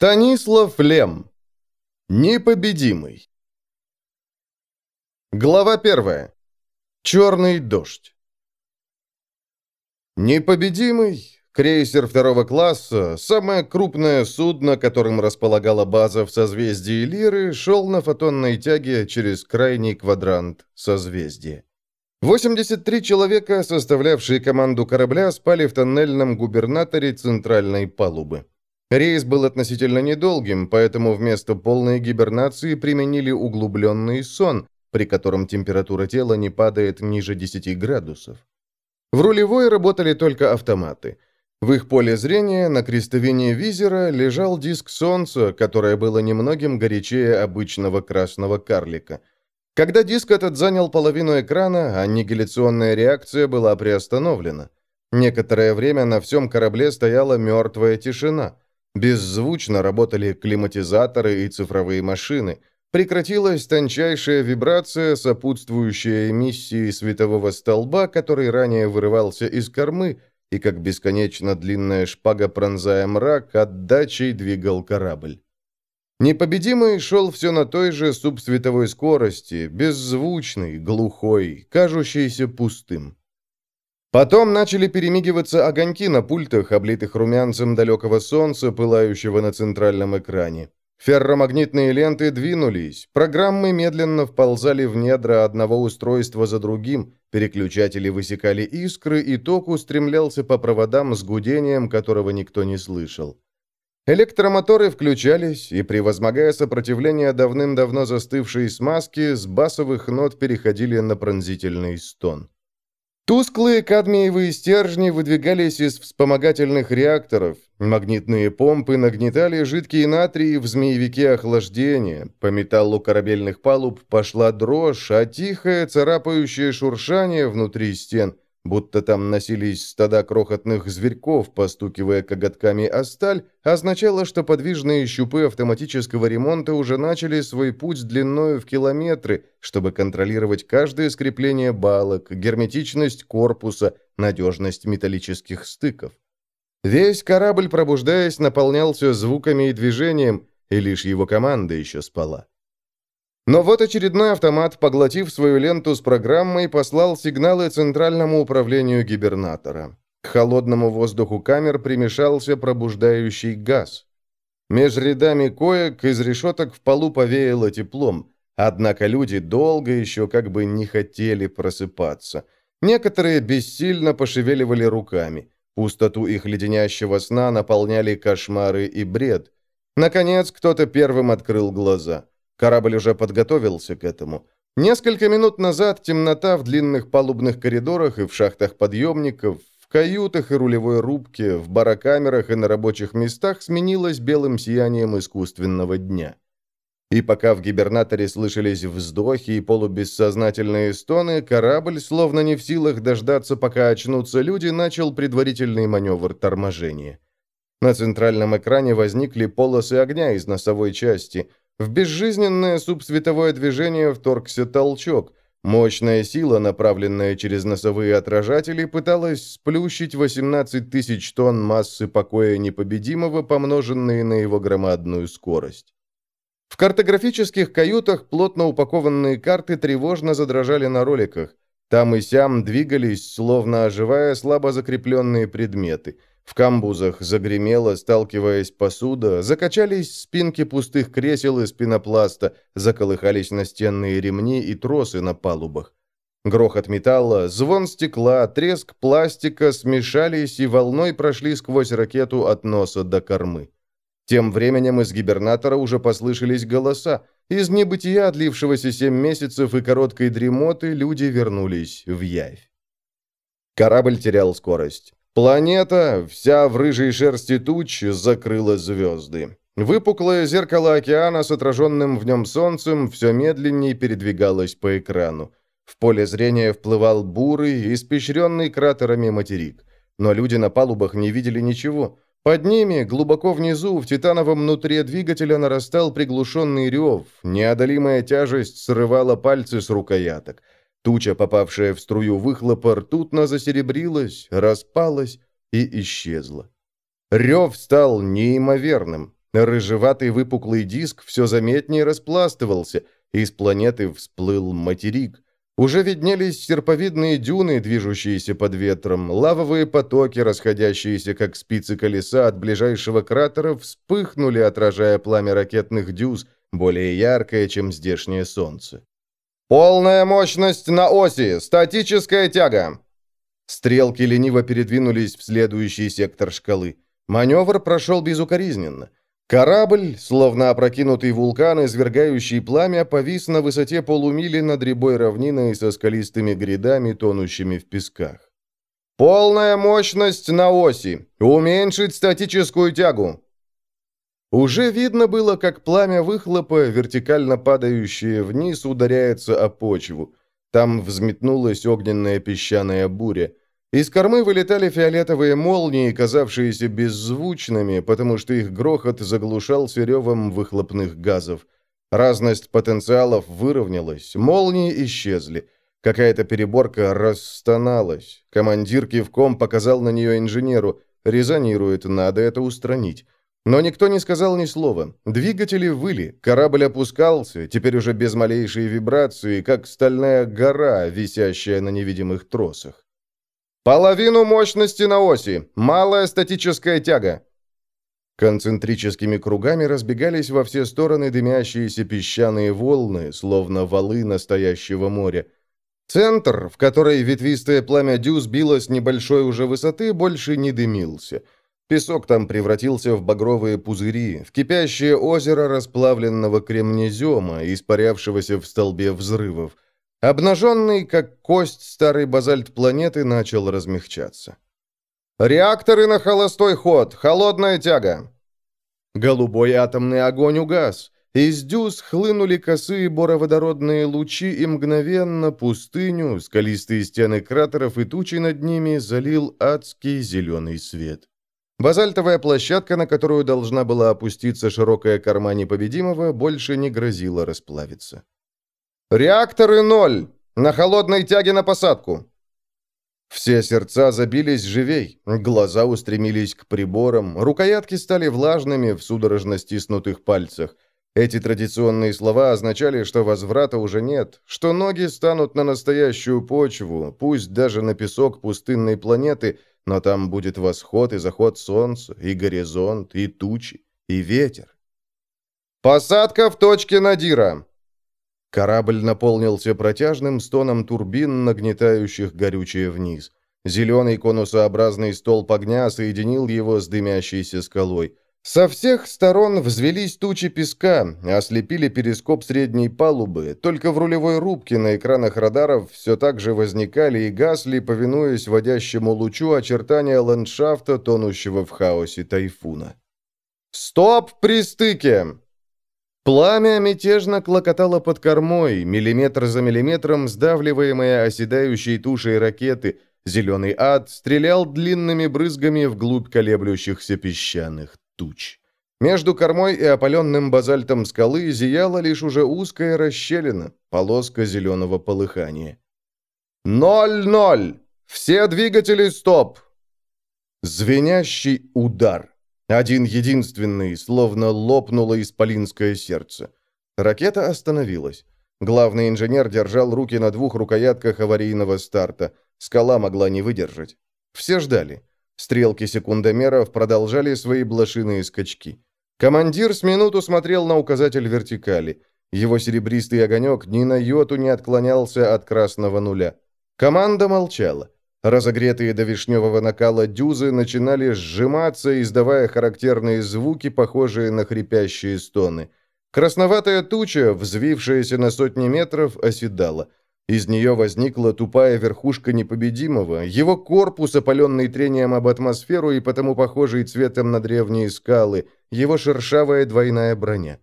Станислав Лем. Непобедимый. Глава первая. Черный дождь. Непобедимый, крейсер второго класса, самое крупное судно, которым располагала база в созвездии Лиры, шел на фотонной тяге через крайний квадрант созвездия. 83 человека, составлявшие команду корабля, спали в тоннельном губернаторе центральной палубы. Рейс был относительно недолгим, поэтому вместо полной гибернации применили углубленный сон, при котором температура тела не падает ниже 10 градусов. В рулевой работали только автоматы. В их поле зрения на крестовине визера лежал диск солнца, которое было немногим горячее обычного красного карлика. Когда диск этот занял половину экрана, аннигиляционная реакция была приостановлена. Некоторое время на всем корабле стояла мертвая тишина – Беззвучно работали климатизаторы и цифровые машины. Прекратилась тончайшая вибрация, сопутствующая эмиссии светового столба, который ранее вырывался из кормы, и как бесконечно длинная шпага, пронзая мрак, отдачей двигал корабль. Непобедимый шел все на той же субсветовой скорости, беззвучный, глухой, кажущийся пустым. Потом начали перемигиваться огоньки на пультах, облитых румянцем далекого солнца, пылающего на центральном экране. Ферромагнитные ленты двинулись, программы медленно вползали в недра одного устройства за другим, переключатели высекали искры, и ток устремлялся по проводам с гудением, которого никто не слышал. Электромоторы включались, и, превозмогая сопротивление давным-давно застывшей смазки, с басовых нот переходили на пронзительный стон. Тусклые кадмиевые стержни выдвигались из вспомогательных реакторов, магнитные помпы нагнетали жидкий натрий в змеевике охлаждения, по металлу корабельных палуб пошла дрожь, а тихое царапающее шуршание внутри стен – будто там носились стада крохотных зверьков, постукивая коготками о сталь, означало, что подвижные щупы автоматического ремонта уже начали свой путь длиною в километры, чтобы контролировать каждое скрепление балок, герметичность корпуса, надежность металлических стыков. Весь корабль, пробуждаясь, наполнялся звуками и движением, и лишь его команда еще спала. Но вот очередной автомат, поглотив свою ленту с программой, послал сигналы Центральному управлению гибернатора. К холодному воздуху камер примешался пробуждающий газ. Меж рядами коек из решеток в полу повеяло теплом, однако люди долго еще как бы не хотели просыпаться. Некоторые бессильно пошевеливали руками. Пустоту их леденящего сна наполняли кошмары и бред. Наконец, кто-то первым открыл глаза. Корабль уже подготовился к этому. Несколько минут назад темнота в длинных палубных коридорах и в шахтах подъемников, в каютах и рулевой рубке, в барокамерах и на рабочих местах сменилась белым сиянием искусственного дня. И пока в гибернаторе слышались вздохи и полубессознательные стоны, корабль, словно не в силах дождаться, пока очнутся люди, начал предварительный маневр торможения. На центральном экране возникли полосы огня из носовой части – в безжизненное субсветовое движение вторгся толчок. Мощная сила, направленная через носовые отражатели, пыталась сплющить 18 тысяч тонн массы покоя непобедимого, помноженные на его громадную скорость. В картографических каютах плотно упакованные карты тревожно задрожали на роликах. Там и сям двигались, словно оживая слабо закрепленные предметы – в камбузах загремело, сталкиваясь посуда, закачались спинки пустых кресел из пенопласта, заколыхались настенные ремни и тросы на палубах. Грохот металла, звон стекла, треск пластика смешались и волной прошли сквозь ракету от носа до кормы. Тем временем из гибернатора уже послышались голоса. Из небытия, длившегося семь месяцев и короткой дремоты, люди вернулись в явь. Корабль терял скорость. Планета, вся в рыжей шерсти туч, закрыла звезды. Выпуклое зеркало океана с отраженным в нем солнцем все медленнее передвигалось по экрану. В поле зрения вплывал бурый, испещренный кратерами материк. Но люди на палубах не видели ничего. Под ними, глубоко внизу, в титановом внутри двигателя нарастал приглушенный рев. Неодолимая тяжесть срывала пальцы с рукояток. Туча, попавшая в струю выхлопа, ртутно засеребрилась, распалась и исчезла. Рев стал неимоверным. Рыжеватый выпуклый диск все заметнее распластывался, из планеты всплыл материк. Уже виднелись серповидные дюны, движущиеся под ветром, лавовые потоки, расходящиеся как спицы колеса от ближайшего кратера, вспыхнули, отражая пламя ракетных дюз, более яркое, чем здешнее солнце. «Полная мощность на оси! Статическая тяга!» Стрелки лениво передвинулись в следующий сектор шкалы. Маневр прошел безукоризненно. Корабль, словно опрокинутый вулкан, извергающий пламя, повис на высоте полумили над рябой равниной со скалистыми грядами, тонущими в песках. «Полная мощность на оси! Уменьшить статическую тягу!» Уже видно было, как пламя выхлопа, вертикально падающее вниз, ударяется о почву. Там взметнулась огненная песчаная буря. Из кормы вылетали фиолетовые молнии, казавшиеся беззвучными, потому что их грохот заглушался ревом выхлопных газов. Разность потенциалов выровнялась, молнии исчезли. Какая-то переборка расстоналась. Командир кивком показал на нее инженеру. Резонирует, надо это устранить. Но никто не сказал ни слова. Двигатели выли, корабль опускался, теперь уже без малейшей вибрации, как стальная гора, висящая на невидимых тросах. «Половину мощности на оси! Малая статическая тяга!» Концентрическими кругами разбегались во все стороны дымящиеся песчаные волны, словно валы настоящего моря. Центр, в который ветвистое пламя дюз било с небольшой уже высоты, больше не дымился. Песок там превратился в багровые пузыри, в кипящее озеро расплавленного кремнезема, испарявшегося в столбе взрывов. Обнаженный, как кость старый базальт планеты, начал размягчаться. «Реакторы на холостой ход! Холодная тяга!» Голубой атомный огонь угас. Из дюз хлынули косые бороводородные лучи, и мгновенно пустыню, скалистые стены кратеров и тучи над ними залил адский зеленый свет. Базальтовая площадка, на которую должна была опуститься широкая корма непобедимого, больше не грозила расплавиться. «Реакторы ноль! На холодной тяге на посадку!» Все сердца забились живей, глаза устремились к приборам, рукоятки стали влажными в судорожно стиснутых пальцах. Эти традиционные слова означали, что возврата уже нет, что ноги станут на настоящую почву, пусть даже на песок пустынной планеты, но там будет восход и заход солнца, и горизонт, и тучи, и ветер. «Посадка в точке Надира!» Корабль наполнился протяжным стоном турбин, нагнетающих горючее вниз. Зеленый конусообразный столб огня соединил его с дымящейся скалой. Со всех сторон взвелись тучи песка, ослепили перископ средней палубы. Только в рулевой рубке на экранах радаров все так же возникали и гасли, повинуясь водящему лучу очертания ландшафта, тонущего в хаосе тайфуна. «Стоп при стыке!» Пламя мятежно клокотало под кормой, миллиметр за миллиметром сдавливаемое оседающей тушей ракеты. Зеленый ад стрелял длинными брызгами вглубь колеблющихся песчаных туч. Между кормой и опаленным базальтом скалы зияла лишь уже узкая расщелина, полоска зеленого полыхания. «Ноль-ноль! Все двигатели стоп!» Звенящий удар. Один единственный, словно лопнуло исполинское сердце. Ракета остановилась. Главный инженер держал руки на двух рукоятках аварийного старта. Скала могла не выдержать. Все ждали. Стрелки секундомеров продолжали свои блошиные скачки. Командир с минуту смотрел на указатель вертикали. Его серебристый огонек ни на йоту не отклонялся от красного нуля. Команда молчала. Разогретые до вишневого накала дюзы начинали сжиматься, издавая характерные звуки, похожие на хрипящие стоны. Красноватая туча, взвившаяся на сотни метров, оседала. Из нее возникла тупая верхушка непобедимого, его корпус, опаленный трением об атмосферу и потому похожий цветом на древние скалы, его шершавая двойная броня.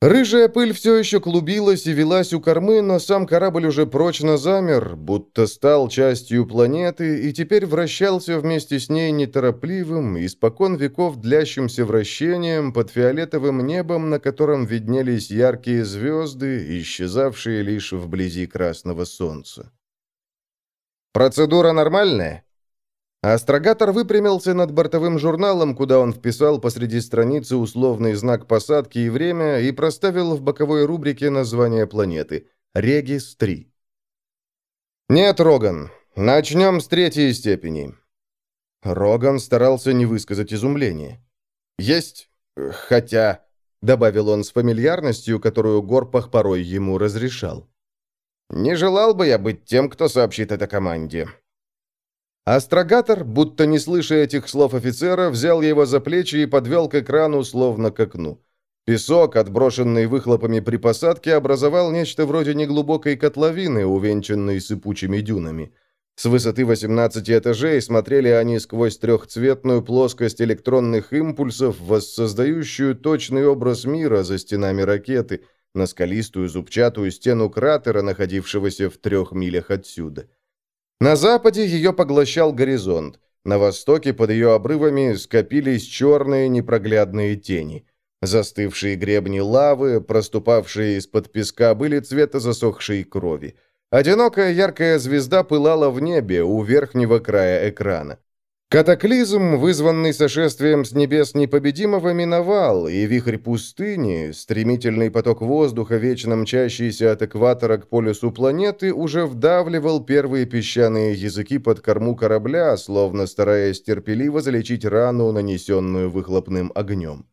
Рыжая пыль все еще клубилась и велась у кормы, но сам корабль уже прочно замер, будто стал частью планеты и теперь вращался вместе с ней неторопливым, испокон веков длящимся вращением под фиолетовым небом, на котором виднелись яркие звезды, исчезавшие лишь вблизи красного солнца. «Процедура нормальная?» Астрогатор выпрямился над бортовым журналом, куда он вписал посреди страницы условный знак посадки и время и проставил в боковой рубрике название планеты – Регис-3. «Нет, Роган, начнем с третьей степени». Роган старался не высказать изумление. «Есть, хотя...» — добавил он с фамильярностью, которую Горпах порой ему разрешал. «Не желал бы я быть тем, кто сообщит это команде». Астрогатор, будто не слыша этих слов офицера, взял его за плечи и подвел к экрану, словно к окну. Песок, отброшенный выхлопами при посадке, образовал нечто вроде неглубокой котловины, увенчанной сыпучими дюнами. С высоты 18 этажей смотрели они сквозь трехцветную плоскость электронных импульсов, воссоздающую точный образ мира за стенами ракеты, на скалистую зубчатую стену кратера, находившегося в трех милях отсюда. На западе ее поглощал горизонт. На востоке под ее обрывами скопились черные непроглядные тени. Застывшие гребни лавы, проступавшие из-под песка, были цвета засохшей крови. Одинокая яркая звезда пылала в небе у верхнего края экрана. Катаклизм, вызванный сошествием с небес непобедимого, миновал, и вихрь пустыни, стремительный поток воздуха, вечно мчащийся от экватора к полюсу планеты, уже вдавливал первые песчаные языки под корму корабля, словно стараясь терпеливо залечить рану, нанесенную выхлопным огнем.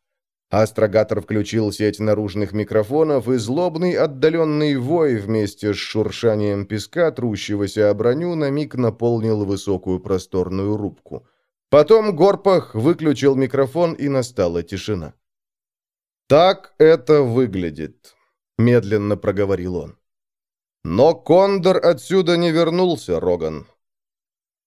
Астрогатор включил сеть наружных микрофонов, и злобный отдаленный вой вместе с шуршанием песка, трущегося о броню, на миг наполнил высокую просторную рубку. Потом Горпах выключил микрофон, и настала тишина. «Так это выглядит», — медленно проговорил он. «Но Кондор отсюда не вернулся, Роган».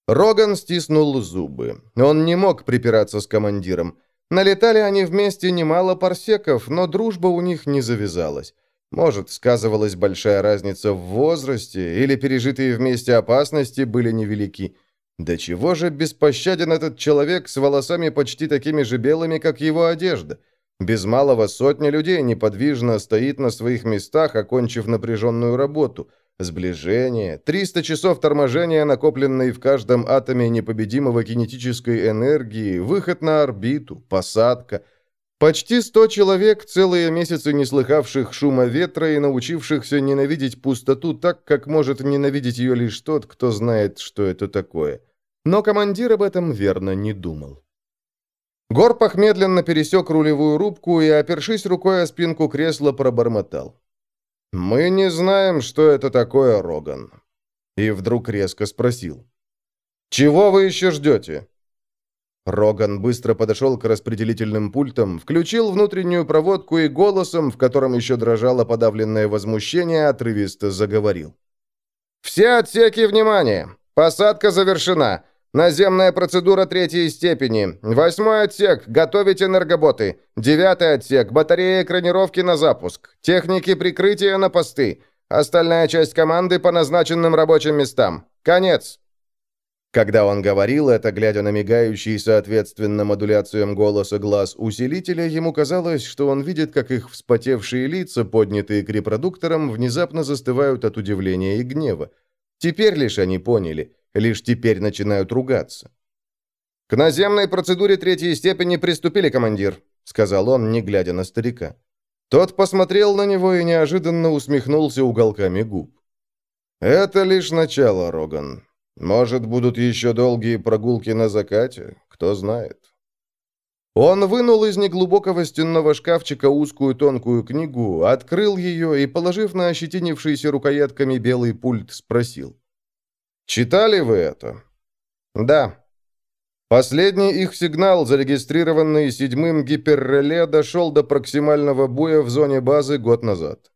Роган стиснул зубы. Он не мог припираться с командиром. Налетали они вместе немало парсеков, но дружба у них не завязалась. Может, сказывалась большая разница в возрасте, или пережитые вместе опасности были невелики. Да чего же беспощаден этот человек с волосами почти такими же белыми, как его одежда? Без малого сотня людей неподвижно стоит на своих местах, окончив напряженную работу. Сближение, 300 часов торможения, накопленной в каждом атоме непобедимого кинетической энергии, выход на орбиту, посадка. Почти 100 человек, целые месяцы не слыхавших шума ветра и научившихся ненавидеть пустоту так, как может ненавидеть ее лишь тот, кто знает, что это такое. Но командир об этом верно не думал. Горпах медленно пересек рулевую рубку и, опершись рукой о спинку кресла, пробормотал. «Мы не знаем, что это такое, Роган». И вдруг резко спросил. «Чего вы еще ждете?» Роган быстро подошел к распределительным пультам, включил внутреннюю проводку и голосом, в котором еще дрожало подавленное возмущение, отрывисто заговорил. «Все отсеки, внимание! Посадка завершена! Наземная процедура третьей степени. Восьмой отсек. Готовить энергоботы. Девятый отсек. Батарея экранировки на запуск. Техники прикрытия на посты. Остальная часть команды по назначенным рабочим местам. Конец. Когда он говорил это, глядя на мигающий соответственно модуляциям голоса глаз усилителя, ему казалось, что он видит, как их вспотевшие лица, поднятые к репродукторам, внезапно застывают от удивления и гнева. Теперь лишь они поняли – лишь теперь начинают ругаться. «К наземной процедуре третьей степени приступили, командир», — сказал он, не глядя на старика. Тот посмотрел на него и неожиданно усмехнулся уголками губ. «Это лишь начало, Роган. Может, будут еще долгие прогулки на закате, кто знает». Он вынул из неглубокого стенного шкафчика узкую тонкую книгу, открыл ее и, положив на ощетинившийся рукоятками белый пульт, спросил. Читали вы это? Да. Последний их сигнал, зарегистрированный седьмым гиперреле, дошел до проксимального буя в зоне базы год назад.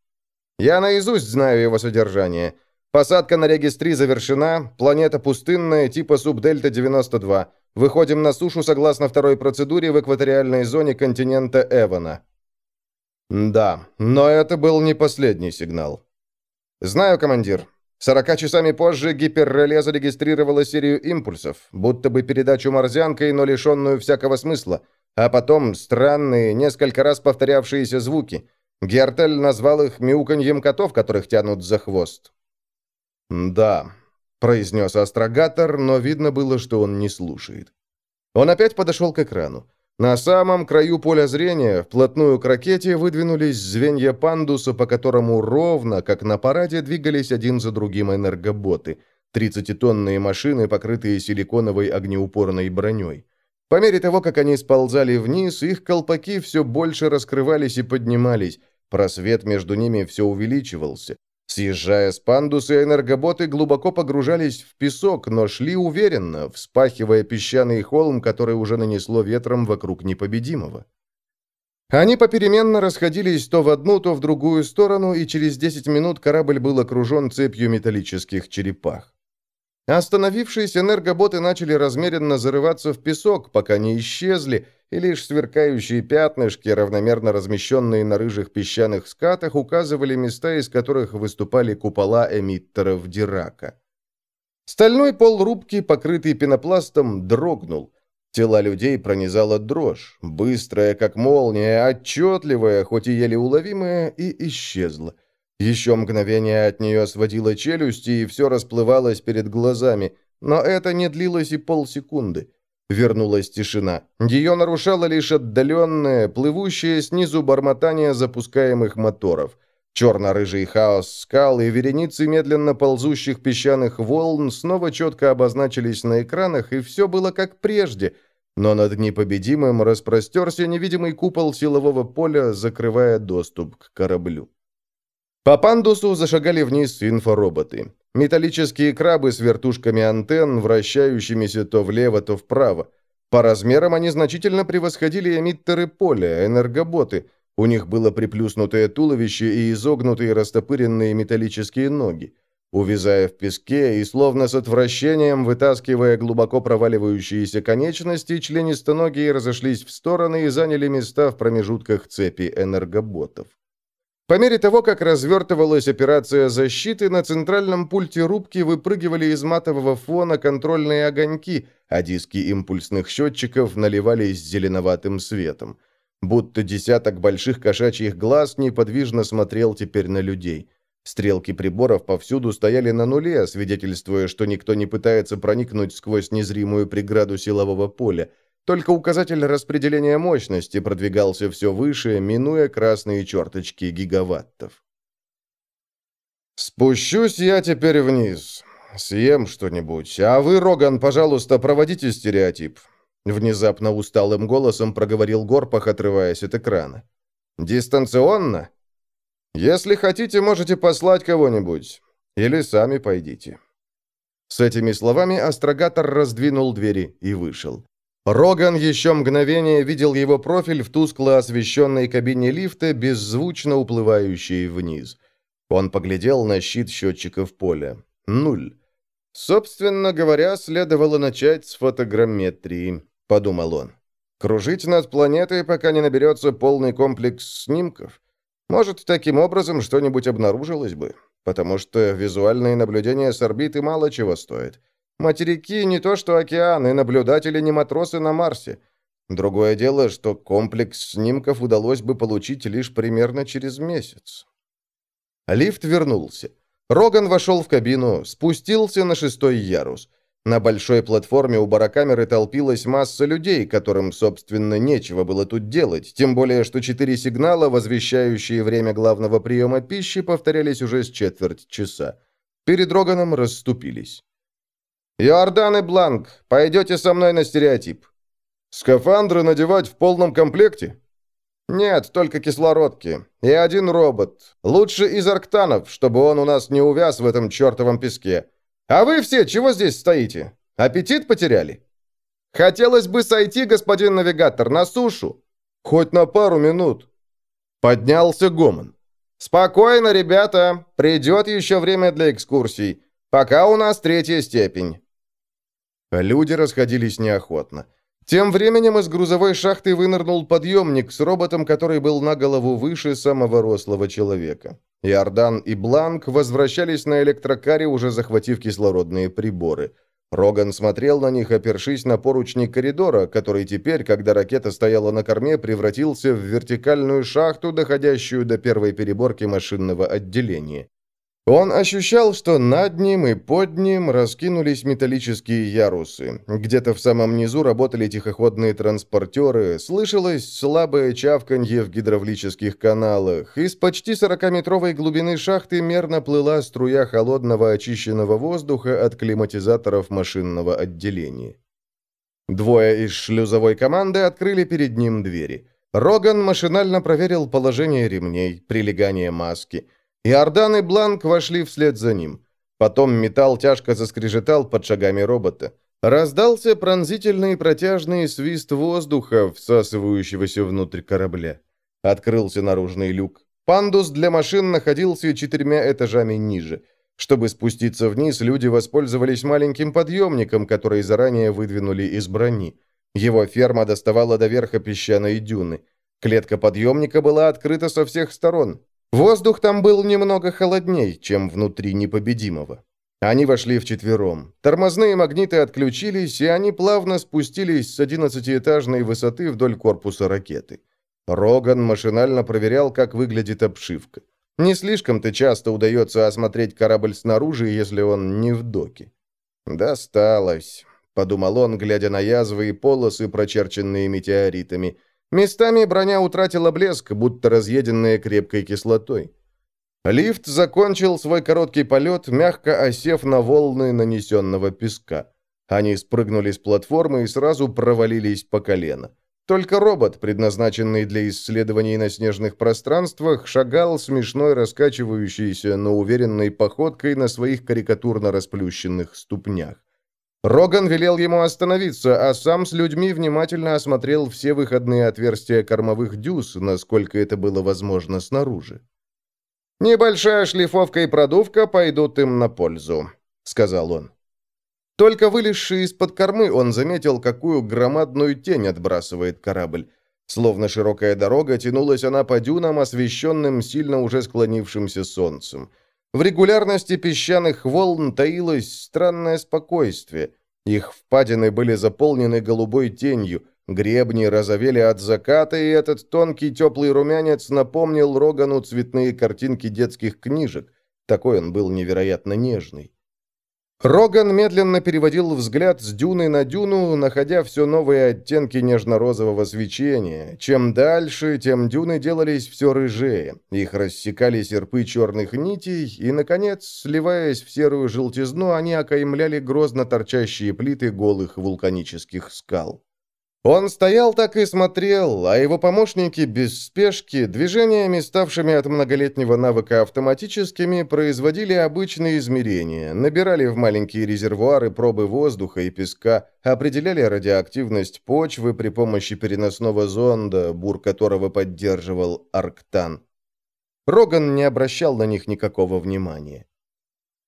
Я наизусть знаю его содержание. Посадка на регистри завершена, планета пустынная, типа Субдельта-92. Выходим на сушу согласно второй процедуре в экваториальной зоне континента Эвана. Да, но это был не последний сигнал. Знаю, командир. Сорока часами позже гиперреле зарегистрировало серию импульсов, будто бы передачу морзянкой, но лишенную всякого смысла. А потом странные, несколько раз повторявшиеся звуки. Гертель назвал их мяуканьем котов, которых тянут за хвост. «Да. произнес астрогатор, но видно было, что он не слушает. Он опять подошел к экрану. На самом краю поля зрения, вплотную к ракете, выдвинулись звенья пандуса, по которому ровно, как на параде, двигались один за другим энергоботы. Тридцатитонные машины, покрытые силиконовой огнеупорной броней. По мере того, как они сползали вниз, их колпаки все больше раскрывались и поднимались, просвет между ними все увеличивался. Съезжая с пандуса, энергоботы глубоко погружались в песок, но шли уверенно, вспахивая песчаный холм, который уже нанесло ветром вокруг непобедимого. Они попеременно расходились то в одну, то в другую сторону, и через 10 минут корабль был окружен цепью металлических черепах. Остановившись, энергоботы начали размеренно зарываться в песок, пока не исчезли, и лишь сверкающие пятнышки, равномерно размещенные на рыжих песчаных скатах, указывали места, из которых выступали купола эмиттеров Дирака. Стальной пол рубки, покрытый пенопластом, дрогнул. Тела людей пронизала дрожь, быстрая, как молния, отчетливая, хоть и еле уловимая, и исчезла. Еще мгновение от нее сводило челюсти, и все расплывалось перед глазами, но это не длилось и полсекунды. Вернулась тишина. Ее нарушало лишь отдаленное, плывущее снизу бормотание запускаемых моторов. Черно-рыжий хаос скал и вереницы медленно ползущих песчаных волн снова четко обозначились на экранах, и все было как прежде, но над непобедимым распростерся невидимый купол силового поля, закрывая доступ к кораблю. По пандусу зашагали вниз инфороботы. Металлические крабы с вертушками антенн, вращающимися то влево, то вправо. По размерам они значительно превосходили эмиттеры поля, энергоботы. У них было приплюснутое туловище и изогнутые растопыренные металлические ноги. Увязая в песке и словно с отвращением вытаскивая глубоко проваливающиеся конечности, членистоногие разошлись в стороны и заняли места в промежутках цепи энергоботов. По мере того, как развертывалась операция защиты, на центральном пульте рубки выпрыгивали из матового фона контрольные огоньки, а диски импульсных счетчиков наливались зеленоватым светом. Будто десяток больших кошачьих глаз неподвижно смотрел теперь на людей. Стрелки приборов повсюду стояли на нуле, свидетельствуя, что никто не пытается проникнуть сквозь незримую преграду силового поля – только указатель распределения мощности продвигался все выше, минуя красные черточки гигаваттов. «Спущусь я теперь вниз. Съем что-нибудь. А вы, Роган, пожалуйста, проводите стереотип». Внезапно усталым голосом проговорил Горпах, отрываясь от экрана. «Дистанционно? Если хотите, можете послать кого-нибудь. Или сами пойдите». С этими словами астрогатор раздвинул двери и вышел. Роган еще мгновение видел его профиль в тускло освещенной кабине лифта, беззвучно уплывающей вниз. Он поглядел на щит счетчиков поля. Нуль. «Собственно говоря, следовало начать с фотограмметрии», — подумал он. «Кружить над планетой, пока не наберется полный комплекс снимков. Может, таким образом что-нибудь обнаружилось бы, потому что визуальные наблюдения с орбиты мало чего стоят. Материки не то что океаны, наблюдатели не матросы на Марсе. Другое дело, что комплекс снимков удалось бы получить лишь примерно через месяц. Лифт вернулся. Роган вошел в кабину, спустился на шестой ярус. На большой платформе у барокамеры толпилась масса людей, которым, собственно, нечего было тут делать, тем более, что четыре сигнала, возвещающие время главного приема пищи, повторялись уже с четверть часа. Перед Роганом расступились. «Иордан и Бланк, пойдете со мной на стереотип». «Скафандры надевать в полном комплекте?» «Нет, только кислородки. И один робот. Лучше из арктанов, чтобы он у нас не увяз в этом чертовом песке. А вы все чего здесь стоите? Аппетит потеряли?» «Хотелось бы сойти, господин навигатор, на сушу». «Хоть на пару минут». Поднялся гомон. «Спокойно, ребята. Придет еще время для экскурсий. Пока у нас третья степень. Люди расходились неохотно. Тем временем из грузовой шахты вынырнул подъемник с роботом, который был на голову выше самого рослого человека. Иордан и Бланк возвращались на электрокаре, уже захватив кислородные приборы. Роган смотрел на них, опершись на поручни коридора, который теперь, когда ракета стояла на корме, превратился в вертикальную шахту, доходящую до первой переборки машинного отделения. Он ощущал, что над ним и под ним раскинулись металлические ярусы. Где-то в самом низу работали тихоходные транспортеры, слышалось слабое чавканье в гидравлических каналах. Из почти 40-метровой глубины шахты мерно плыла струя холодного очищенного воздуха от климатизаторов машинного отделения. Двое из шлюзовой команды открыли перед ним двери. Роган машинально проверил положение ремней, прилегание маски – Иордан и Бланк вошли вслед за ним. Потом металл тяжко заскрежетал под шагами робота. Раздался пронзительный протяжный свист воздуха, всасывающегося внутрь корабля. Открылся наружный люк. Пандус для машин находился четырьмя этажами ниже. Чтобы спуститься вниз, люди воспользовались маленьким подъемником, который заранее выдвинули из брони. Его ферма доставала до верха песчаной дюны. Клетка подъемника была открыта со всех сторон. Воздух там был немного холодней, чем внутри непобедимого. Они вошли вчетвером. Тормозные магниты отключились, и они плавно спустились с одиннадцатиэтажной высоты вдоль корпуса ракеты. Роган машинально проверял, как выглядит обшивка. Не слишком-то часто удается осмотреть корабль снаружи, если он не в доке. «Досталось», — подумал он, глядя на язвы и полосы, прочерченные метеоритами — Местами броня утратила блеск, будто разъеденная крепкой кислотой. Лифт закончил свой короткий полет, мягко осев на волны нанесенного песка. Они спрыгнули с платформы и сразу провалились по колено. Только робот, предназначенный для исследований на снежных пространствах, шагал смешной раскачивающейся, но уверенной походкой на своих карикатурно расплющенных ступнях. Роган велел ему остановиться, а сам с людьми внимательно осмотрел все выходные отверстия кормовых дюз, насколько это было возможно снаружи. «Небольшая шлифовка и продувка пойдут им на пользу», — сказал он. Только вылезший из-под кормы, он заметил, какую громадную тень отбрасывает корабль. Словно широкая дорога, тянулась она по дюнам, освещенным сильно уже склонившимся солнцем. В регулярности песчаных волн таилось странное спокойствие. Их впадины были заполнены голубой тенью, гребни розовели от заката, и этот тонкий теплый румянец напомнил Рогану цветные картинки детских книжек. Такой он был невероятно нежный. Роган медленно переводил взгляд с дюны на дюну, находя все новые оттенки нежно-розового свечения. Чем дальше, тем дюны делались все рыжее. Их рассекали серпы черных нитей, и, наконец, сливаясь в серую желтизну, они окаймляли грозно торчащие плиты голых вулканических скал. Он стоял так и смотрел, а его помощники без спешки, движениями, ставшими от многолетнего навыка автоматическими, производили обычные измерения, набирали в маленькие резервуары пробы воздуха и песка, определяли радиоактивность почвы при помощи переносного зонда, бур которого поддерживал Арктан. Роган не обращал на них никакого внимания.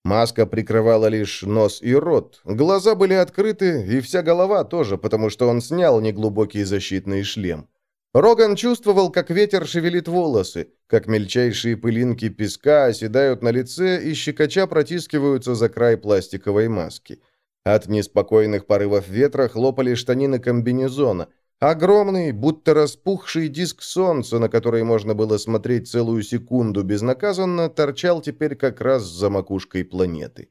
Маска прикрывала лишь нос и рот, глаза были открыты, и вся голова тоже, потому что он снял неглубокий защитный шлем. Роган чувствовал, как ветер шевелит волосы, как мельчайшие пылинки песка оседают на лице и щекоча протискиваются за край пластиковой маски. От неспокойных порывов ветра хлопали штанины комбинезона – Огромный, будто распухший диск солнца, на который можно было смотреть целую секунду безнаказанно, торчал теперь как раз за макушкой планеты.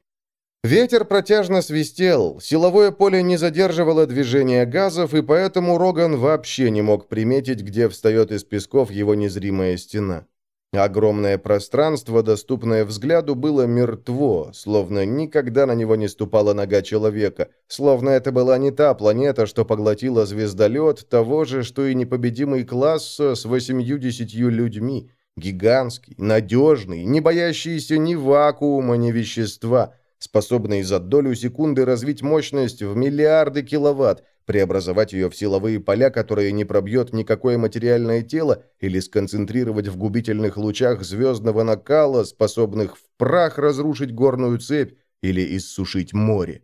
Ветер протяжно свистел, силовое поле не задерживало движение газов, и поэтому Роган вообще не мог приметить, где встает из песков его незримая стена. Огромное пространство, доступное взгляду, было мертво, словно никогда на него не ступала нога человека, словно это была не та планета, что поглотила звездолет, того же, что и непобедимый класс с восемью-десятью людьми, гигантский, надежный, не боящийся ни вакуума, ни вещества, способный за долю секунды развить мощность в миллиарды киловатт, преобразовать ее в силовые поля, которые не пробьет никакое материальное тело, или сконцентрировать в губительных лучах звездного накала, способных в прах разрушить горную цепь или иссушить море.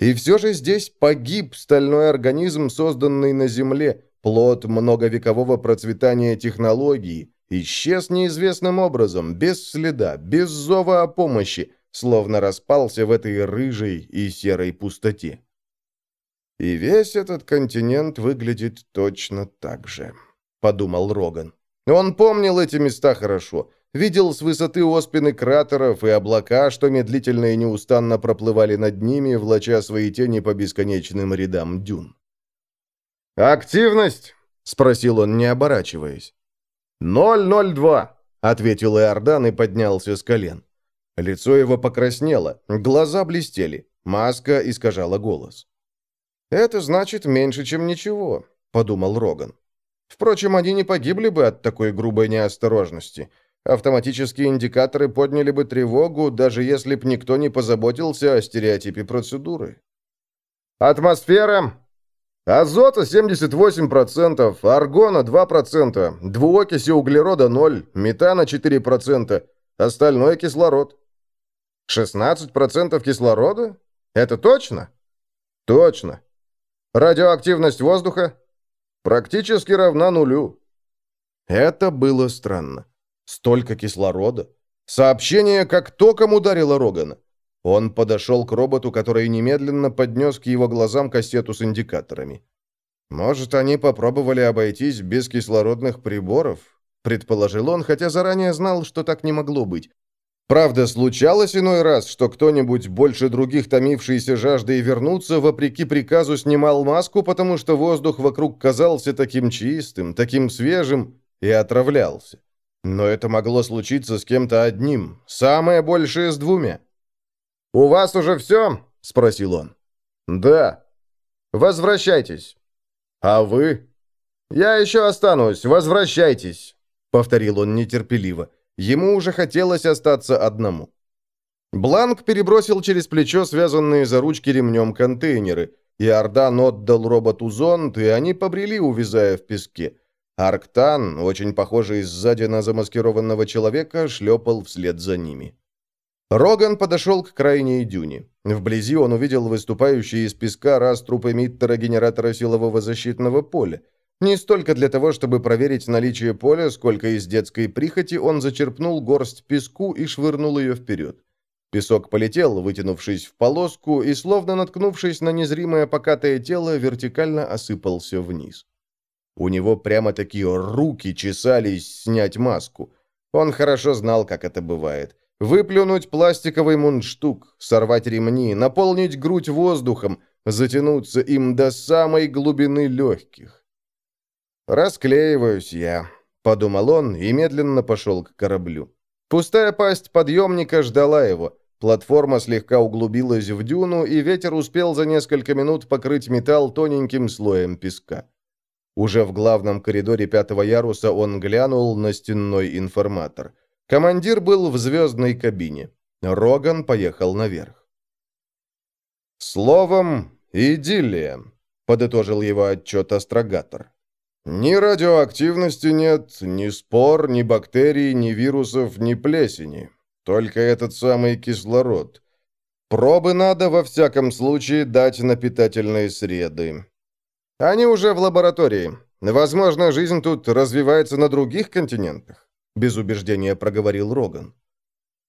И все же здесь погиб стальной организм, созданный на Земле, плод многовекового процветания технологии, исчез неизвестным образом, без следа, без зова о помощи, словно распался в этой рыжей и серой пустоте. И весь этот континент выглядит точно так же, подумал Роган. Он помнил эти места хорошо. Видел с высоты оспины кратеров и облака, что медлительно и неустанно проплывали над ними, влача свои тени по бесконечным рядам дюн. «Активность?» — спросил он, не оборачиваясь. «Ноль ноль два», — ответил Иордан и поднялся с колен. Лицо его покраснело, глаза блестели, маска искажала голос. «Это значит меньше, чем ничего», — подумал Роган. Впрочем, они не погибли бы от такой грубой неосторожности. Автоматические индикаторы подняли бы тревогу, даже если б никто не позаботился о стереотипе процедуры. «Атмосфера Азота 78%, аргона 2%, двуокиси углерода 0, метана 4%, остальное кислород. 16% кислорода? Это точно? Точно. Радиоактивность воздуха? Практически равна нулю. Это было странно. Столько кислорода. Сообщение как током ударило Рогана. Он подошел к роботу, который немедленно поднес к его глазам кассету с индикаторами. «Может, они попробовали обойтись без кислородных приборов?» предположил он, хотя заранее знал, что так не могло быть. Правда, случалось иной раз, что кто-нибудь, больше других томившийся жаждой вернуться, вопреки приказу снимал маску, потому что воздух вокруг казался таким чистым, таким свежим и отравлялся. Но это могло случиться с кем-то одним, самое большее с двумя. «У вас уже все?» — спросил он. «Да». «Возвращайтесь». «А вы?» «Я еще останусь. Возвращайтесь», — повторил он нетерпеливо. Ему уже хотелось остаться одному. Бланк перебросил через плечо связанные за ручки ремнем контейнеры. и Ордан отдал роботу зонт, и они побрели, увязая в песке. Арктан, очень похожий сзади на замаскированного человека, шлепал вслед за ними. Роган подошел к крайней дюне. Вблизи он увидел выступающие из песка раструб эмиттера генератора силового защитного поля. Не столько для того, чтобы проверить наличие поля, сколько из детской прихоти он зачерпнул горсть песку и швырнул ее вперед. Песок полетел, вытянувшись в полоску, и, словно наткнувшись на незримое покатое тело, вертикально осыпался вниз. У него прямо-таки руки чесались снять маску. Он хорошо знал, как это бывает. Выплюнуть пластиковый мундштук, сорвать ремни, наполнить грудь воздухом, затянуться им до самой глубины легких. «Расклеиваюсь я», — подумал он и медленно пошел к кораблю. Пустая пасть подъемника ждала его. Платформа слегка углубилась в дюну, и ветер успел за несколько минут покрыть металл тоненьким слоем песка. Уже в главном коридоре пятого яруса он глянул на стенной информатор — Командир был в звездной кабине. Роган поехал наверх. «Словом, идиллия», — подытожил его отчет астрогатор. «Ни радиоактивности нет, ни спор, ни бактерий, ни вирусов, ни плесени. Только этот самый кислород. Пробы надо, во всяком случае, дать на питательные среды. Они уже в лаборатории. Возможно, жизнь тут развивается на других континентах. — без убеждения проговорил Роган.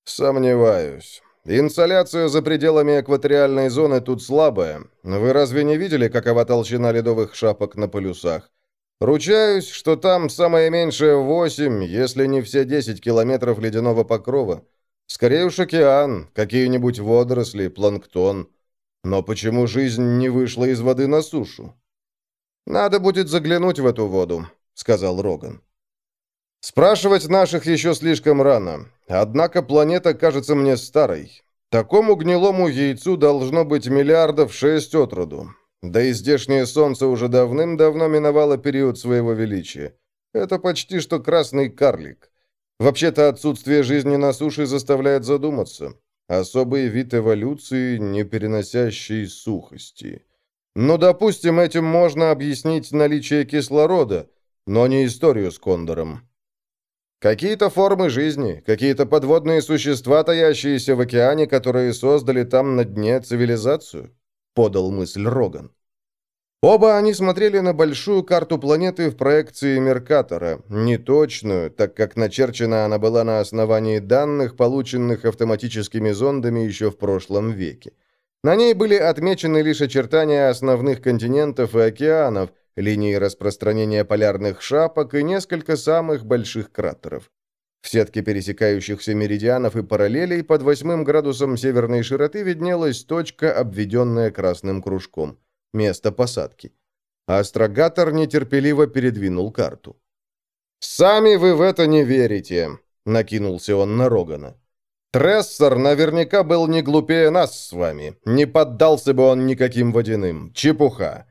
«Сомневаюсь. Инсоляция за пределами экваториальной зоны тут слабая. Вы разве не видели, какова толщина ледовых шапок на полюсах? Ручаюсь, что там самое меньшее 8, если не все 10 километров ледяного покрова. Скорее уж океан, какие-нибудь водоросли, планктон. Но почему жизнь не вышла из воды на сушу? «Надо будет заглянуть в эту воду», — сказал Роган. Спрашивать наших еще слишком рано. Однако планета кажется мне старой. Такому гнилому яйцу должно быть миллиардов шесть от роду. Да и здешнее солнце уже давным-давно миновало период своего величия. Это почти что красный карлик. Вообще-то отсутствие жизни на суше заставляет задуматься. Особый вид эволюции, не переносящий сухости. Ну, допустим, этим можно объяснить наличие кислорода, но не историю с Кондором. Какие-то формы жизни, какие-то подводные существа, таящиеся в океане, которые создали там на дне цивилизацию?» — подал мысль Роган. Оба они смотрели на большую карту планеты в проекции Меркатора, неточную, так как начерчена она была на основании данных, полученных автоматическими зондами еще в прошлом веке. На ней были отмечены лишь очертания основных континентов и океанов, линии распространения полярных шапок и несколько самых больших кратеров. В сетке пересекающихся меридианов и параллелей под восьмым градусом северной широты виднелась точка, обведенная красным кружком. Место посадки. Астрогатор нетерпеливо передвинул карту. «Сами вы в это не верите», — накинулся он на Рогана. «Трессор наверняка был не глупее нас с вами. Не поддался бы он никаким водяным. Чепуха.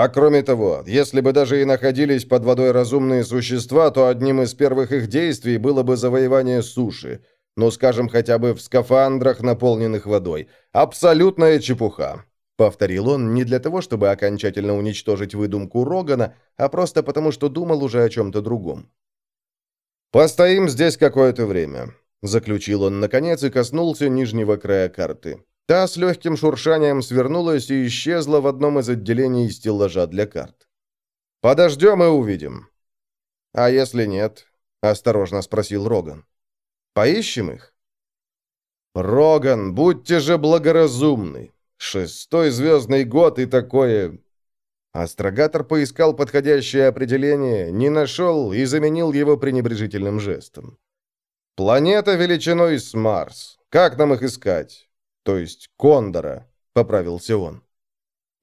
А кроме того, если бы даже и находились под водой разумные существа, то одним из первых их действий было бы завоевание суши. Ну, скажем, хотя бы в скафандрах, наполненных водой. Абсолютная чепуха. Повторил он не для того, чтобы окончательно уничтожить выдумку Рогана, а просто потому, что думал уже о чем-то другом. «Постоим здесь какое-то время», — заключил он наконец и коснулся нижнего края карты. Та с легким шуршанием свернулась и исчезла в одном из отделений стеллажа для карт. «Подождем и увидим». «А если нет?» — осторожно спросил Роган. «Поищем их?» «Роган, будьте же благоразумны. Шестой звездный год и такое...» Астрогатор поискал подходящее определение, не нашел и заменил его пренебрежительным жестом. «Планета величиной с Марс. Как нам их искать? То есть Кондора», — поправился он.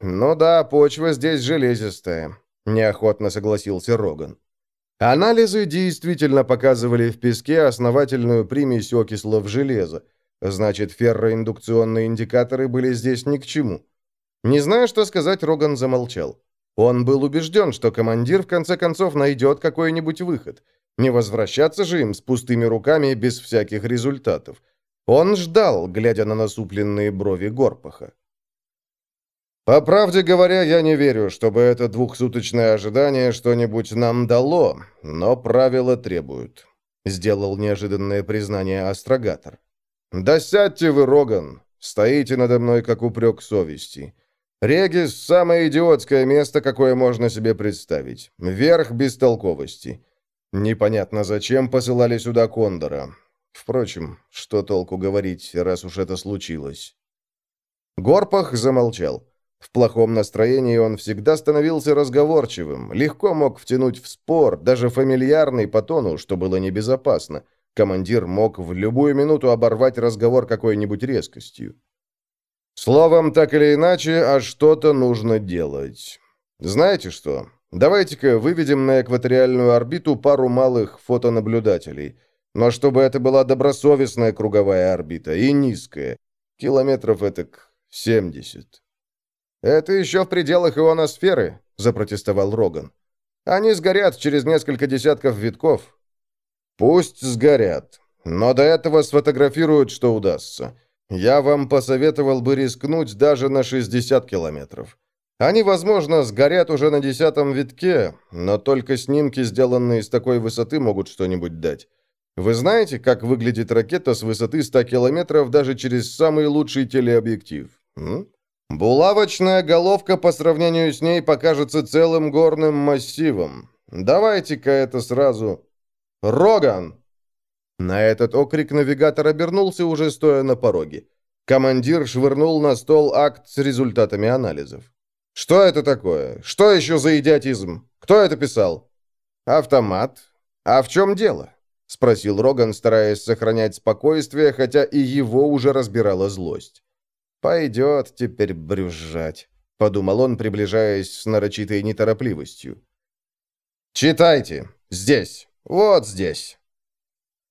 «Ну да, почва здесь железистая», — неохотно согласился Роган. Анализы действительно показывали в песке основательную примесь окислов железа, Значит, ферроиндукционные индикаторы были здесь ни к чему. Не зная, что сказать, Роган замолчал. Он был убежден, что командир в конце концов найдет какой-нибудь выход. Не возвращаться же им с пустыми руками без всяких результатов. Он ждал, глядя на насупленные брови Горпаха. «По правде говоря, я не верю, чтобы это двухсуточное ожидание что-нибудь нам дало, но правила требуют», — сделал неожиданное признание астрогатор. «Да сядьте вы, Роган! Стоите надо мной, как упрек совести. Регис – самое идиотское место, какое можно себе представить. Верх бестолковости. Непонятно, зачем посылали сюда Кондора. Впрочем, что толку говорить, раз уж это случилось?» Горпах замолчал. В плохом настроении он всегда становился разговорчивым, легко мог втянуть в спор, даже фамильярный по тону, что было небезопасно – Командир мог в любую минуту оборвать разговор какой-нибудь резкостью. Словом, так или иначе, а что-то нужно делать. Знаете что? Давайте-ка выведем на экваториальную орбиту пару малых фотонаблюдателей. Но чтобы это была добросовестная круговая орбита и низкая. Километров этак 70. «Это еще в пределах ионосферы», — запротестовал Роган. «Они сгорят через несколько десятков витков. «Пусть сгорят. Но до этого сфотографируют, что удастся. Я вам посоветовал бы рискнуть даже на 60 километров. Они, возможно, сгорят уже на десятом витке, но только снимки, сделанные с такой высоты, могут что-нибудь дать. Вы знаете, как выглядит ракета с высоты 100 километров даже через самый лучший телеобъектив? М? Булавочная головка по сравнению с ней покажется целым горным массивом. Давайте-ка это сразу «Роган!» На этот окрик навигатор обернулся, уже стоя на пороге. Командир швырнул на стол акт с результатами анализов. «Что это такое? Что еще за идиотизм? Кто это писал?» «Автомат. А в чем дело?» — спросил Роган, стараясь сохранять спокойствие, хотя и его уже разбирала злость. «Пойдет теперь брюзжать», — подумал он, приближаясь с нарочитой неторопливостью. «Читайте. Здесь». «Вот здесь».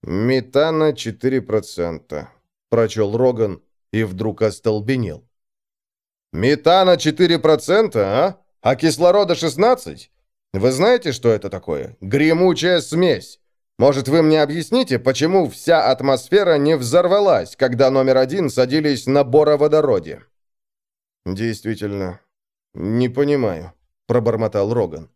«Метана 4%, — прочел Роган и вдруг остолбенел. «Метана 4%, а? А кислорода 16? Вы знаете, что это такое? Гремучая смесь. Может, вы мне объясните, почему вся атмосфера не взорвалась, когда номер один садились на бороводороде?» «Действительно, не понимаю», — пробормотал Роган.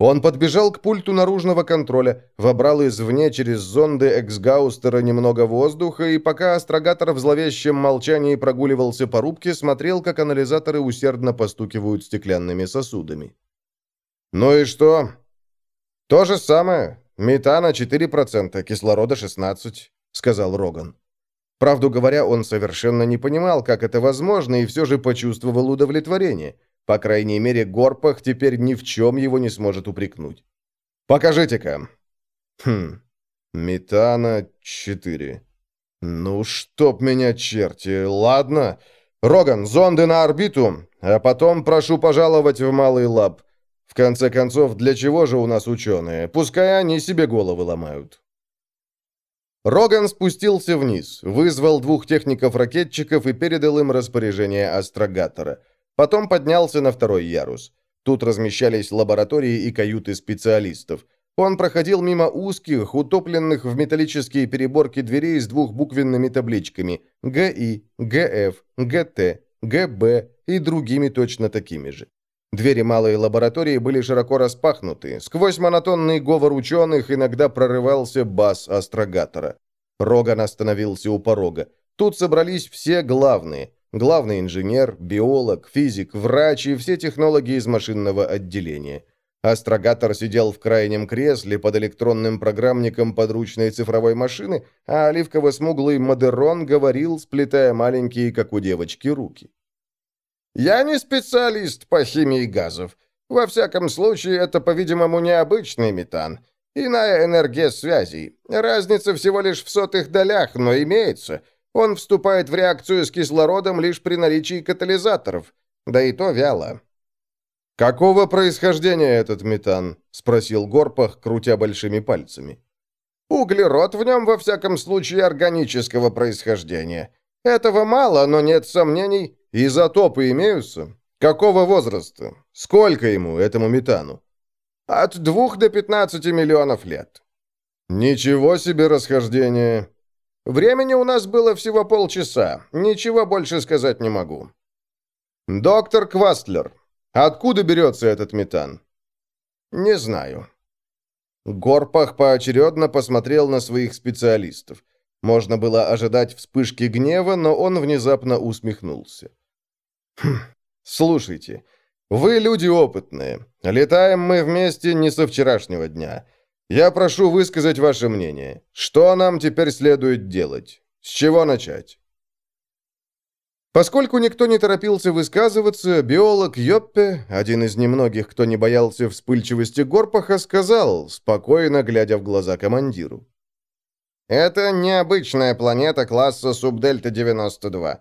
Он подбежал к пульту наружного контроля, вобрал извне через зонды эксгаустера немного воздуха, и пока астрогатор в зловещем молчании прогуливался по рубке, смотрел, как анализаторы усердно постукивают стеклянными сосудами. «Ну и что?» «То же самое. Метана 4%, кислорода 16%, — сказал Роган. Правду говоря, он совершенно не понимал, как это возможно, и все же почувствовал удовлетворение — По крайней мере, Горпах теперь ни в чем его не сможет упрекнуть. «Покажите-ка». «Хм, метана 4. Ну, чтоб меня черти. Ладно. Роган, зонды на орбиту, а потом прошу пожаловать в малый лаб. В конце концов, для чего же у нас ученые? Пускай они себе головы ломают». Роган спустился вниз, вызвал двух техников-ракетчиков и передал им распоряжение астрогатора. Потом поднялся на второй ярус. Тут размещались лаборатории и каюты специалистов. Он проходил мимо узких, утопленных в металлические переборки дверей с двухбуквенными табличками «ГИ», «ГФ», «ГТ», «ГБ» и другими точно такими же. Двери малой лаборатории были широко распахнуты. Сквозь монотонный говор ученых иногда прорывался бас астрогатора. Роган остановился у порога. Тут собрались все главные. Главный инженер, биолог, физик, врач и все технологи из машинного отделения. Астрогатор сидел в крайнем кресле под электронным программником подручной цифровой машины, а оливково-смуглый Модерон говорил, сплетая маленькие, как у девочки, руки. «Я не специалист по химии газов. Во всяком случае, это, по-видимому, необычный метан. Иная энергия связей. Разница всего лишь в сотых долях, но имеется. Он вступает в реакцию с кислородом лишь при наличии катализаторов. Да и то вяло. «Какого происхождения этот метан?» — спросил Горпах, крутя большими пальцами. «Углерод в нем, во всяком случае, органического происхождения. Этого мало, но нет сомнений, Изотопы имеются? Какого возраста? Сколько ему, этому метану? От двух до 15 миллионов лет. Ничего себе расхождение. Времени у нас было всего полчаса. Ничего больше сказать не могу. Доктор Квастлер, откуда берется этот метан? Не знаю. Горпах поочередно посмотрел на своих специалистов. Можно было ожидать вспышки гнева, но он внезапно усмехнулся. Хм, слушайте, вы люди опытные. Летаем мы вместе не со вчерашнего дня. Я прошу высказать ваше мнение. Что нам теперь следует делать? С чего начать? Поскольку никто не торопился высказываться, биолог Йоппе, один из немногих, кто не боялся вспыльчивости Горпаха, сказал, спокойно глядя в глаза командиру. «Это необычная планета класса Субдельта-92.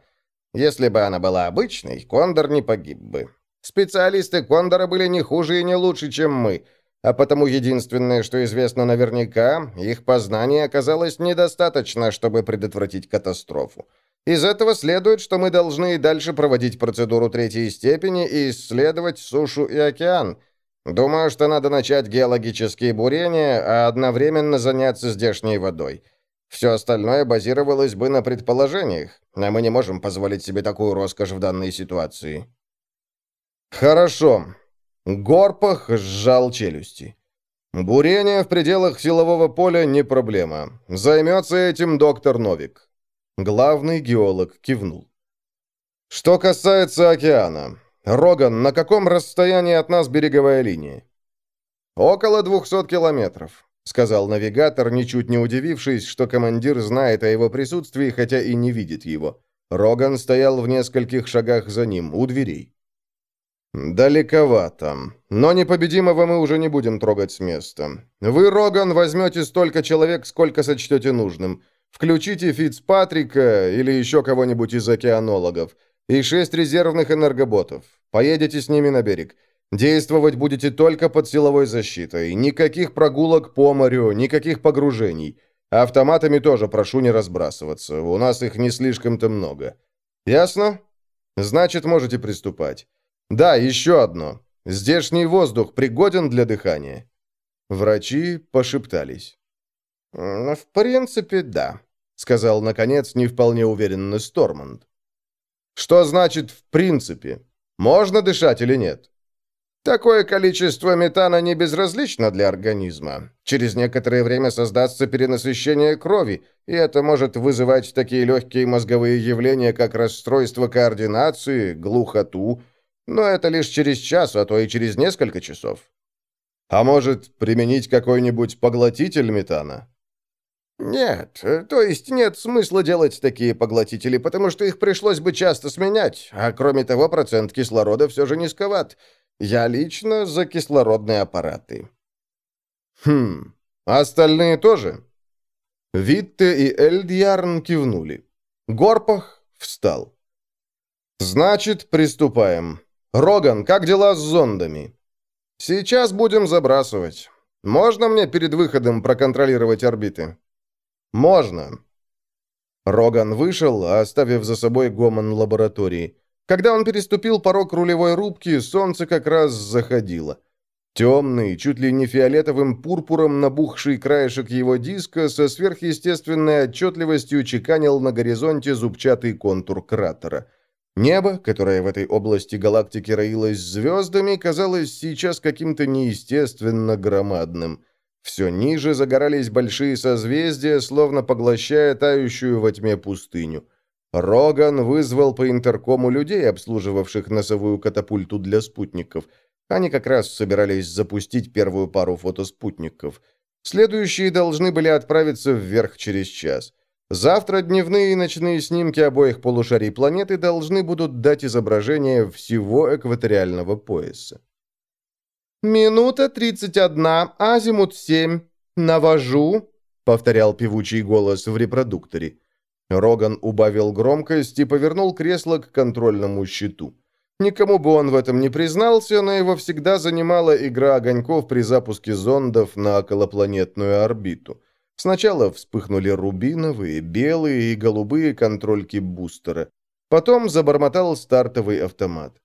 Если бы она была обычной, Кондор не погиб бы. Специалисты Кондора были не хуже и не лучше, чем мы, а потому единственное, что известно наверняка, их познание оказалось недостаточно, чтобы предотвратить катастрофу. Из этого следует, что мы должны и дальше проводить процедуру третьей степени и исследовать сушу и океан. Думаю, что надо начать геологические бурения, а одновременно заняться здешней водой. Все остальное базировалось бы на предположениях, а мы не можем позволить себе такую роскошь в данной ситуации. Хорошо. Горпах сжал челюсти. Бурение в пределах силового поля не проблема. Займется этим доктор Новик. Главный геолог кивнул. Что касается океана. Роган, на каком расстоянии от нас береговая линия? Около 200 километров сказал навигатор, ничуть не удивившись, что командир знает о его присутствии, хотя и не видит его. Роган стоял в нескольких шагах за ним, у дверей. «Далековато. Но непобедимого мы уже не будем трогать с места. Вы, Роган, возьмете столько человек, сколько сочтете нужным. Включите Фицпатрика или еще кого-нибудь из океанологов. И шесть резервных энергоботов. Поедете с ними на берег. Действовать будете только под силовой защитой. Никаких прогулок по морю, никаких погружений. Автоматами тоже прошу не разбрасываться. У нас их не слишком-то много. Ясно? Значит, можете приступать. Да, еще одно. Здешний воздух пригоден для дыхания. Врачи пошептались. «В принципе, да», — сказал, наконец, не вполне уверенно Сторманд. «Что значит «в принципе»? Можно дышать или нет?» Такое количество метана не безразлично для организма. Через некоторое время создастся перенасыщение крови, и это может вызывать такие легкие мозговые явления, как расстройство координации, глухоту, но это лишь через час, а то и через несколько часов. А может, применить какой-нибудь поглотитель метана? «Нет, то есть нет смысла делать такие поглотители, потому что их пришлось бы часто сменять, а кроме того, процент кислорода все же низковат. Я лично за кислородные аппараты». «Хм, остальные тоже?» Витте и Эльдьярн кивнули. Горпах встал. «Значит, приступаем. Роган, как дела с зондами?» «Сейчас будем забрасывать. Можно мне перед выходом проконтролировать орбиты?» «Можно». Роган вышел, оставив за собой гомон лаборатории. Когда он переступил порог рулевой рубки, солнце как раз заходило. Темный, чуть ли не фиолетовым пурпуром набухший краешек его диска со сверхъестественной отчетливостью чеканил на горизонте зубчатый контур кратера. Небо, которое в этой области галактики роилось звездами, казалось сейчас каким-то неестественно громадным. Все ниже загорались большие созвездия, словно поглощая тающую во тьме пустыню. Роган вызвал по интеркому людей, обслуживавших носовую катапульту для спутников. Они как раз собирались запустить первую пару фотоспутников. Следующие должны были отправиться вверх через час. Завтра дневные и ночные снимки обоих полушарий планеты должны будут дать изображение всего экваториального пояса. «Минута тридцать одна, азимут семь. Навожу», — повторял певучий голос в репродукторе. Роган убавил громкость и повернул кресло к контрольному щиту. Никому бы он в этом не признался, но его всегда занимала игра огоньков при запуске зондов на околопланетную орбиту. Сначала вспыхнули рубиновые, белые и голубые контрольки бустера. Потом забормотал стартовый автомат.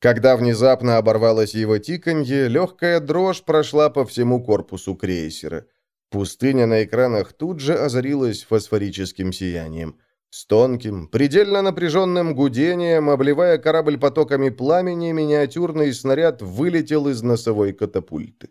Когда внезапно оборвалось его тиканье, легкая дрожь прошла по всему корпусу крейсера. Пустыня на экранах тут же озарилась фосфорическим сиянием. С тонким, предельно напряженным гудением, обливая корабль потоками пламени, миниатюрный снаряд вылетел из носовой катапульты.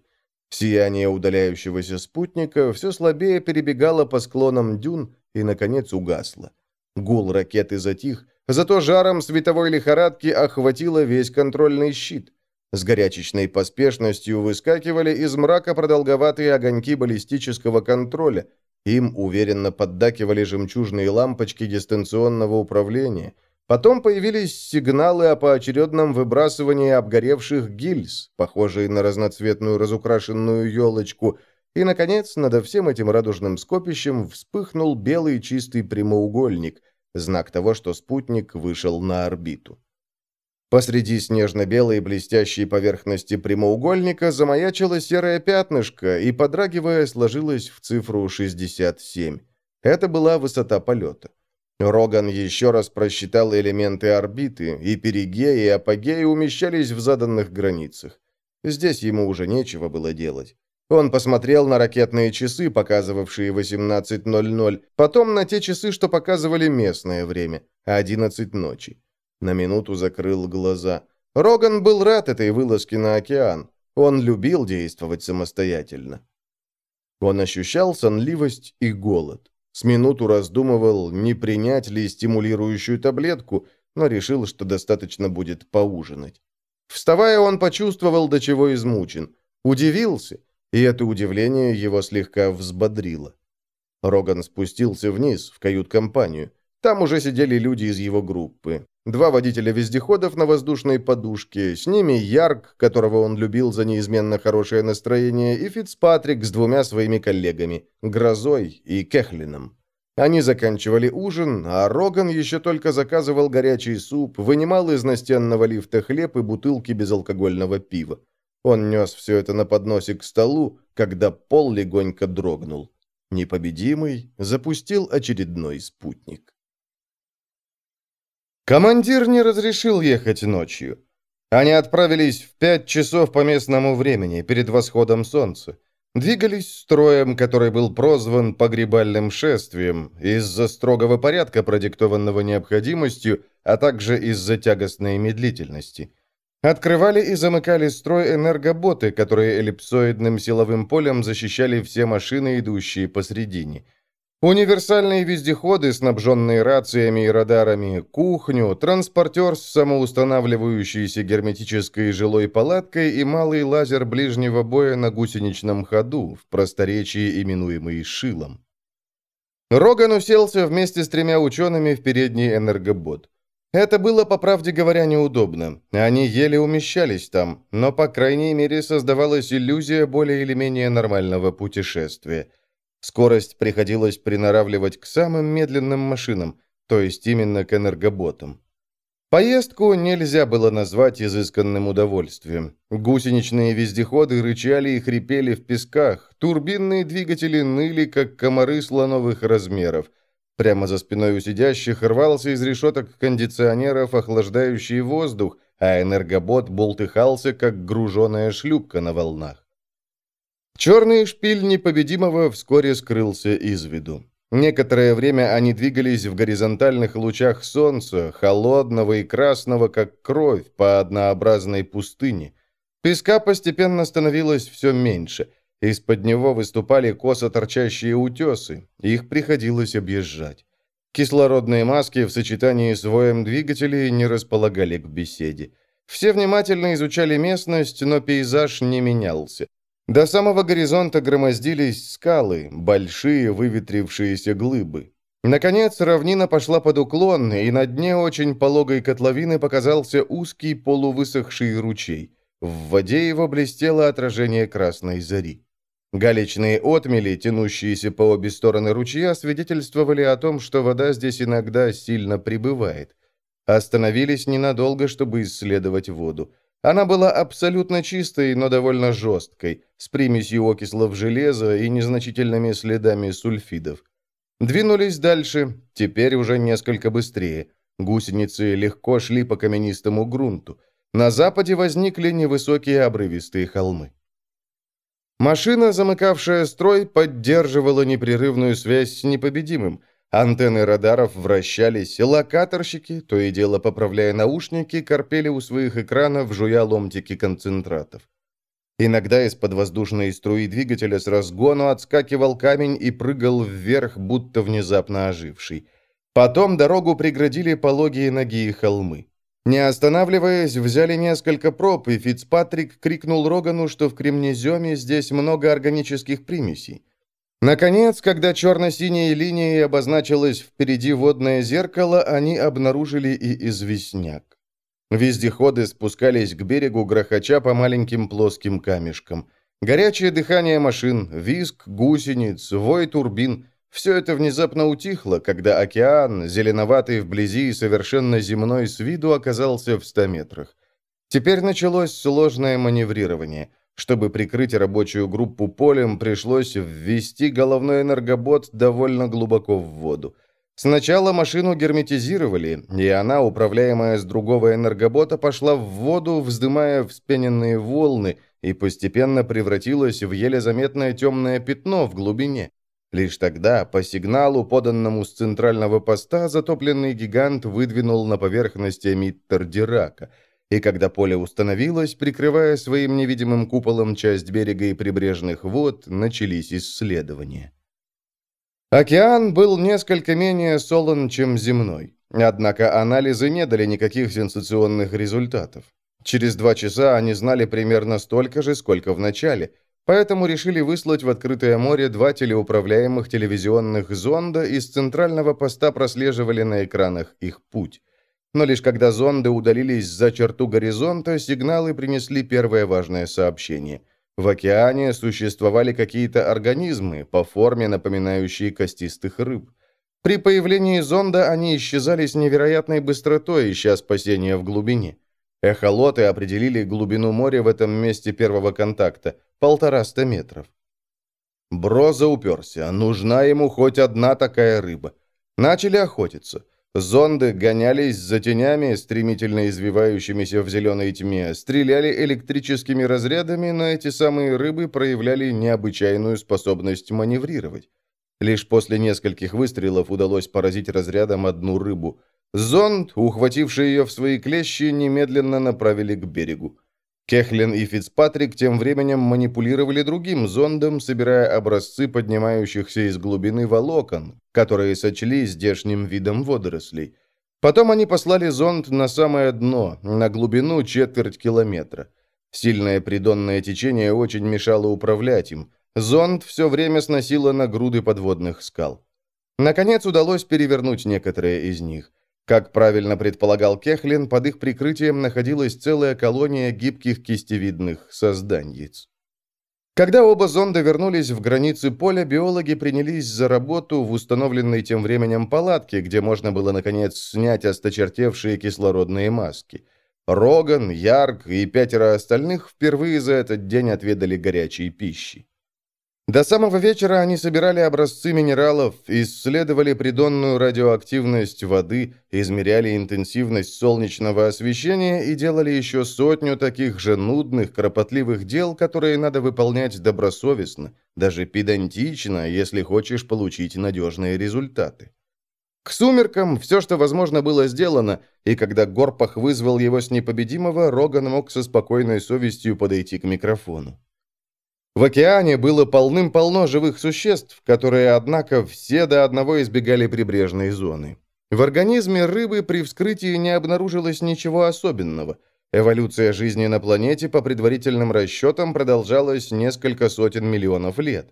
Сияние удаляющегося спутника все слабее перебегало по склонам дюн и, наконец, угасло. Гул ракеты затих, Зато жаром световой лихорадки охватило весь контрольный щит. С горячечной поспешностью выскакивали из мрака продолговатые огоньки баллистического контроля. Им уверенно поддакивали жемчужные лампочки дистанционного управления. Потом появились сигналы о поочередном выбрасывании обгоревших гильз, похожие на разноцветную разукрашенную елочку, и, наконец, над всем этим радужным скопищем вспыхнул белый чистый прямоугольник, знак того, что спутник вышел на орбиту. Посреди снежно-белой блестящей поверхности прямоугольника замаячило серое пятнышко и, подрагивая, сложилось в цифру 67. Это была высота полета. Роган еще раз просчитал элементы орбиты, и перигеи и апогеи умещались в заданных границах. Здесь ему уже нечего было делать. Он посмотрел на ракетные часы, показывавшие 18.00, потом на те часы, что показывали местное время, 11 ночи. На минуту закрыл глаза. Роган был рад этой вылазке на океан. Он любил действовать самостоятельно. Он ощущал сонливость и голод. С минуту раздумывал, не принять ли стимулирующую таблетку, но решил, что достаточно будет поужинать. Вставая, он почувствовал, до чего измучен. Удивился и это удивление его слегка взбодрило. Роган спустился вниз, в кают-компанию. Там уже сидели люди из его группы. Два водителя вездеходов на воздушной подушке, с ними Ярк, которого он любил за неизменно хорошее настроение, и Фицпатрик с двумя своими коллегами, Грозой и Кехлином. Они заканчивали ужин, а Роган еще только заказывал горячий суп, вынимал из настенного лифта хлеб и бутылки безалкогольного пива. Он нес все это на подносе к столу, когда пол легонько дрогнул. Непобедимый запустил очередной спутник. Командир не разрешил ехать ночью. Они отправились в пять часов по местному времени, перед восходом солнца. Двигались строем, который был прозван погребальным шествием, из-за строгого порядка, продиктованного необходимостью, а также из-за тягостной медлительности. Открывали и замыкали строй энергоботы, которые эллипсоидным силовым полем защищали все машины, идущие посредине. Универсальные вездеходы, снабженные рациями и радарами, кухню, транспортер с самоустанавливающейся герметической жилой палаткой и малый лазер ближнего боя на гусеничном ходу, в просторечии именуемый «шилом». Роган уселся вместе с тремя учеными в передний энергобот. Это было, по правде говоря, неудобно. Они еле умещались там, но, по крайней мере, создавалась иллюзия более или менее нормального путешествия. Скорость приходилось приноравливать к самым медленным машинам, то есть именно к энергоботам. Поездку нельзя было назвать изысканным удовольствием. Гусеничные вездеходы рычали и хрипели в песках, турбинные двигатели ныли, как комары слоновых размеров. Прямо за спиной у сидящих рвался из решеток кондиционеров охлаждающий воздух, а энергобот болтыхался, как груженая шлюпка на волнах. Черный шпиль непобедимого вскоре скрылся из виду. Некоторое время они двигались в горизонтальных лучах солнца, холодного и красного, как кровь, по однообразной пустыне. Песка постепенно становилось все меньше. Из-под него выступали косо торчащие утесы. Их приходилось объезжать. Кислородные маски в сочетании с воем двигателей не располагали к беседе. Все внимательно изучали местность, но пейзаж не менялся. До самого горизонта громоздились скалы, большие выветрившиеся глыбы. Наконец, равнина пошла под уклон, и на дне очень пологой котловины показался узкий полувысохший ручей. В воде его блестело отражение красной зари. Галечные отмели, тянущиеся по обе стороны ручья, свидетельствовали о том, что вода здесь иногда сильно прибывает. Остановились ненадолго, чтобы исследовать воду. Она была абсолютно чистой, но довольно жесткой, с примесью окислов железа и незначительными следами сульфидов. Двинулись дальше, теперь уже несколько быстрее. Гусеницы легко шли по каменистому грунту. На западе возникли невысокие обрывистые холмы. Машина, замыкавшая строй, поддерживала непрерывную связь с непобедимым – Антенны радаров вращались, локаторщики, то и дело поправляя наушники, корпели у своих экранов, жуя ломтики концентратов. Иногда из-под воздушной струи двигателя с разгону отскакивал камень и прыгал вверх, будто внезапно оживший. Потом дорогу преградили пологие ноги и холмы. Не останавливаясь, взяли несколько проб, и Фицпатрик крикнул Рогану, что в кремнеземе здесь много органических примесей. Наконец, когда черно-синей линией обозначилось впереди водное зеркало, они обнаружили и известняк. Вездеходы спускались к берегу, грохоча по маленьким плоским камешкам. Горячее дыхание машин, визг гусениц, вой турбин – все это внезапно утихло, когда океан, зеленоватый вблизи и совершенно земной с виду, оказался в ста метрах. Теперь началось сложное маневрирование – чтобы прикрыть рабочую группу полем, пришлось ввести головной энергобот довольно глубоко в воду. Сначала машину герметизировали, и она, управляемая с другого энергобота, пошла в воду, вздымая вспененные волны, и постепенно превратилась в еле заметное темное пятно в глубине. Лишь тогда, по сигналу, поданному с центрального поста, затопленный гигант выдвинул на поверхность эмиттер Дирака – и когда поле установилось, прикрывая своим невидимым куполом часть берега и прибрежных вод, начались исследования. Океан был несколько менее солон, чем земной. Однако анализы не дали никаких сенсационных результатов. Через два часа они знали примерно столько же, сколько в начале, поэтому решили выслать в открытое море два телеуправляемых телевизионных зонда и с центрального поста прослеживали на экранах их путь. Но лишь когда зонды удалились за черту горизонта, сигналы принесли первое важное сообщение. В океане существовали какие-то организмы, по форме напоминающие костистых рыб. При появлении зонда они исчезали с невероятной быстротой, ища спасения в глубине. Эхолоты определили глубину моря в этом месте первого контакта – полтораста метров. Броза уперся. Нужна ему хоть одна такая рыба. Начали охотиться – Зонды гонялись за тенями, стремительно извивающимися в зеленой тьме, стреляли электрическими разрядами, но эти самые рыбы проявляли необычайную способность маневрировать. Лишь после нескольких выстрелов удалось поразить разрядом одну рыбу. Зонд, ухвативший ее в свои клещи, немедленно направили к берегу. Кехлин и Фицпатрик тем временем манипулировали другим зондом, собирая образцы поднимающихся из глубины волокон, которые сочли здешним видом водорослей. Потом они послали зонд на самое дно, на глубину четверть километра. Сильное придонное течение очень мешало управлять им. Зонд все время сносило на груды подводных скал. Наконец удалось перевернуть некоторые из них. Как правильно предполагал Кехлин, под их прикрытием находилась целая колония гибких кистевидных созданьиц. Когда оба зонда вернулись в границы поля, биологи принялись за работу в установленной тем временем палатке, где можно было, наконец, снять осточертевшие кислородные маски. Роган, Ярк и пятеро остальных впервые за этот день отведали горячей пищи. До самого вечера они собирали образцы минералов, исследовали придонную радиоактивность воды, измеряли интенсивность солнечного освещения и делали еще сотню таких же нудных, кропотливых дел, которые надо выполнять добросовестно, даже педантично, если хочешь получить надежные результаты. К сумеркам все, что возможно, было сделано, и когда Горпах вызвал его с непобедимого, Роган мог со спокойной совестью подойти к микрофону. В океане было полным-полно живых существ, которые, однако, все до одного избегали прибрежной зоны. В организме рыбы при вскрытии не обнаружилось ничего особенного. Эволюция жизни на планете, по предварительным расчетам, продолжалась несколько сотен миллионов лет.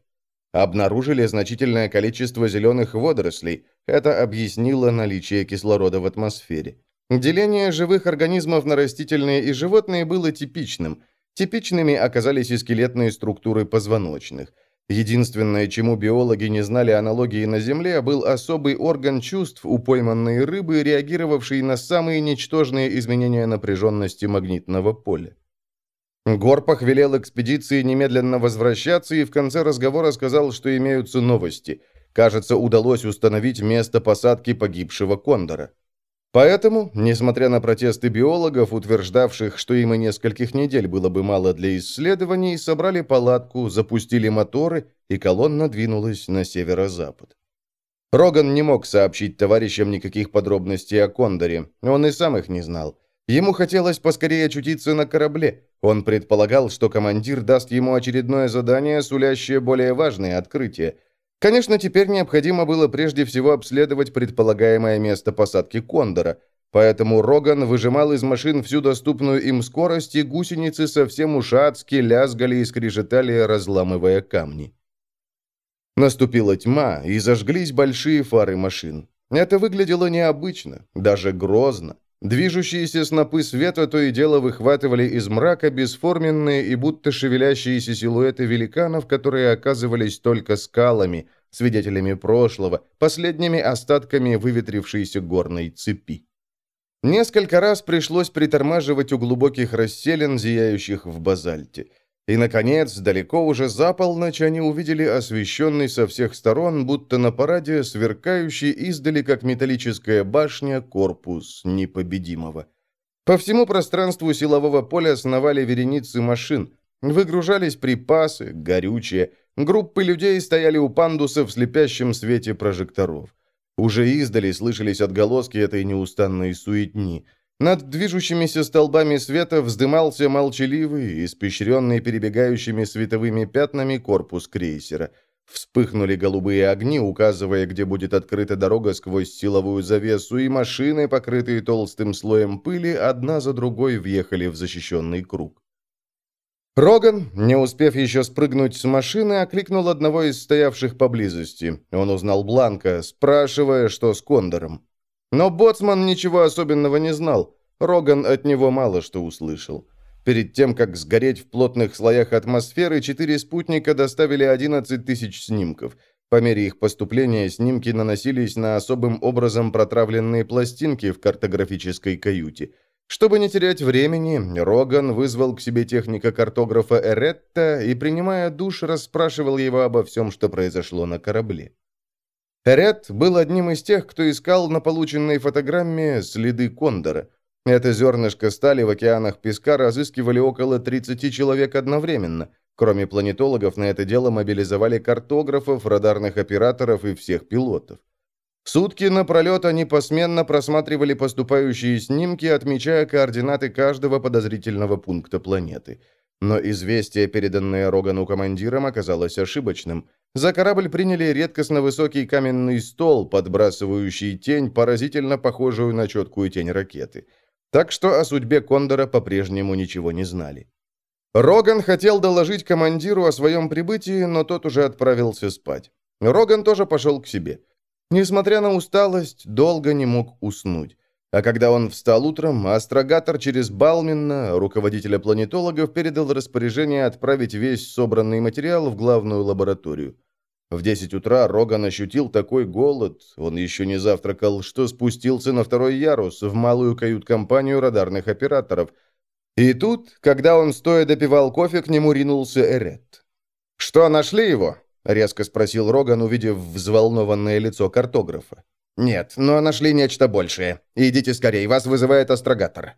Обнаружили значительное количество зеленых водорослей. Это объяснило наличие кислорода в атмосфере. Деление живых организмов на растительные и животные было типичным – Типичными оказались и скелетные структуры позвоночных. Единственное, чему биологи не знали аналогии на Земле, был особый орган чувств у пойманной рыбы, реагировавший на самые ничтожные изменения напряженности магнитного поля. Горпах велел экспедиции немедленно возвращаться и в конце разговора сказал, что имеются новости. Кажется, удалось установить место посадки погибшего кондора. Поэтому, несмотря на протесты биологов, утверждавших, что им и нескольких недель было бы мало для исследований, собрали палатку, запустили моторы, и колонна двинулась на северо-запад. Роган не мог сообщить товарищам никаких подробностей о Кондоре, он и сам их не знал. Ему хотелось поскорее очутиться на корабле. Он предполагал, что командир даст ему очередное задание, сулящее более важные открытия. Конечно, теперь необходимо было прежде всего обследовать предполагаемое место посадки Кондора, поэтому Роган выжимал из машин всю доступную им скорость, и гусеницы совсем уж адски лязгали и скрежетали, разламывая камни. Наступила тьма, и зажглись большие фары машин. Это выглядело необычно, даже грозно. Движущиеся снопы света то и дело выхватывали из мрака бесформенные и будто шевелящиеся силуэты великанов, которые оказывались только скалами, свидетелями прошлого, последними остатками выветрившейся горной цепи. Несколько раз пришлось притормаживать у глубоких расселен, зияющих в базальте. И, наконец, далеко уже за полночь они увидели освещенный со всех сторон, будто на параде, сверкающий издали, как металлическая башня, корпус непобедимого. По всему пространству силового поля сновали вереницы машин, выгружались припасы, горючее, группы людей стояли у пандуса в слепящем свете прожекторов. Уже издали слышались отголоски этой неустанной суетни – над движущимися столбами света вздымался молчаливый, испещренный перебегающими световыми пятнами корпус крейсера. Вспыхнули голубые огни, указывая, где будет открыта дорога сквозь силовую завесу, и машины, покрытые толстым слоем пыли, одна за другой въехали в защищенный круг. Роган, не успев еще спрыгнуть с машины, окликнул одного из стоявших поблизости. Он узнал Бланка, спрашивая, что с Кондором. Но Боцман ничего особенного не знал. Роган от него мало что услышал. Перед тем, как сгореть в плотных слоях атмосферы, четыре спутника доставили 11 тысяч снимков. По мере их поступления снимки наносились на особым образом протравленные пластинки в картографической каюте. Чтобы не терять времени, Роган вызвал к себе техника-картографа Эретта и, принимая душ, расспрашивал его обо всем, что произошло на корабле. Ряд был одним из тех, кто искал на полученной фотограмме следы кондора. Это зернышко стали в океанах песка разыскивали около 30 человек одновременно. Кроме планетологов, на это дело мобилизовали картографов, радарных операторов и всех пилотов. Сутки напролет они посменно просматривали поступающие снимки, отмечая координаты каждого подозрительного пункта планеты. Но известие, переданное Рогану командиром, оказалось ошибочным. За корабль приняли редкостно высокий каменный стол, подбрасывающий тень, поразительно похожую на четкую тень ракеты. Так что о судьбе Кондора по-прежнему ничего не знали. Роган хотел доложить командиру о своем прибытии, но тот уже отправился спать. Роган тоже пошел к себе. Несмотря на усталость, долго не мог уснуть. А когда он встал утром, астрогатор через Балмина, руководителя планетологов, передал распоряжение отправить весь собранный материал в главную лабораторию. В 10 утра Роган ощутил такой голод, он еще не завтракал, что спустился на второй ярус, в малую кают-компанию радарных операторов. И тут, когда он стоя допивал кофе, к нему ринулся Эрет. «Что, нашли его?» — резко спросил Роган, увидев взволнованное лицо картографа. «Нет, но нашли нечто большее. Идите скорее, вас вызывает астрогатор».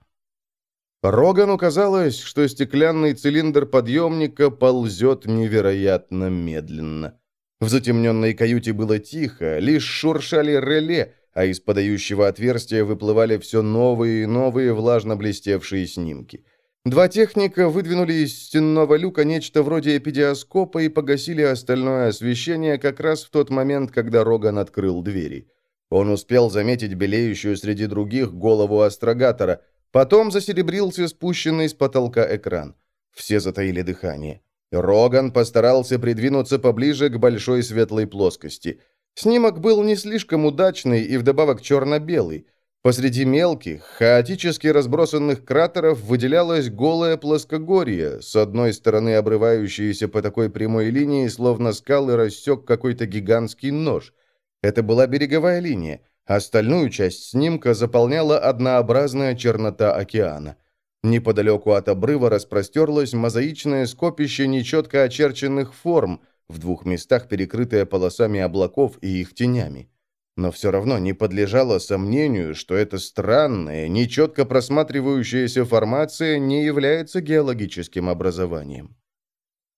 Рогану казалось, что стеклянный цилиндр подъемника ползет невероятно медленно. В затемненной каюте было тихо, лишь шуршали реле, а из подающего отверстия выплывали все новые и новые влажно блестевшие снимки. Два техника выдвинули из стенного люка нечто вроде эпидиоскопа и погасили остальное освещение как раз в тот момент, когда Роган открыл двери. Он успел заметить белеющую среди других голову астрогатора, потом засеребрился спущенный с потолка экран. Все затаили дыхание. Роган постарался придвинуться поближе к большой светлой плоскости. Снимок был не слишком удачный и вдобавок черно-белый. Посреди мелких, хаотически разбросанных кратеров выделялось голое плоскогорье, с одной стороны обрывающееся по такой прямой линии, словно скалы рассек какой-то гигантский нож. Это была береговая линия. Остальную часть снимка заполняла однообразная чернота океана. Неподалеку от обрыва распростерлось мозаичное скопище нечетко очерченных форм, в двух местах перекрытое полосами облаков и их тенями. Но все равно не подлежало сомнению, что эта странная, нечетко просматривающаяся формация не является геологическим образованием.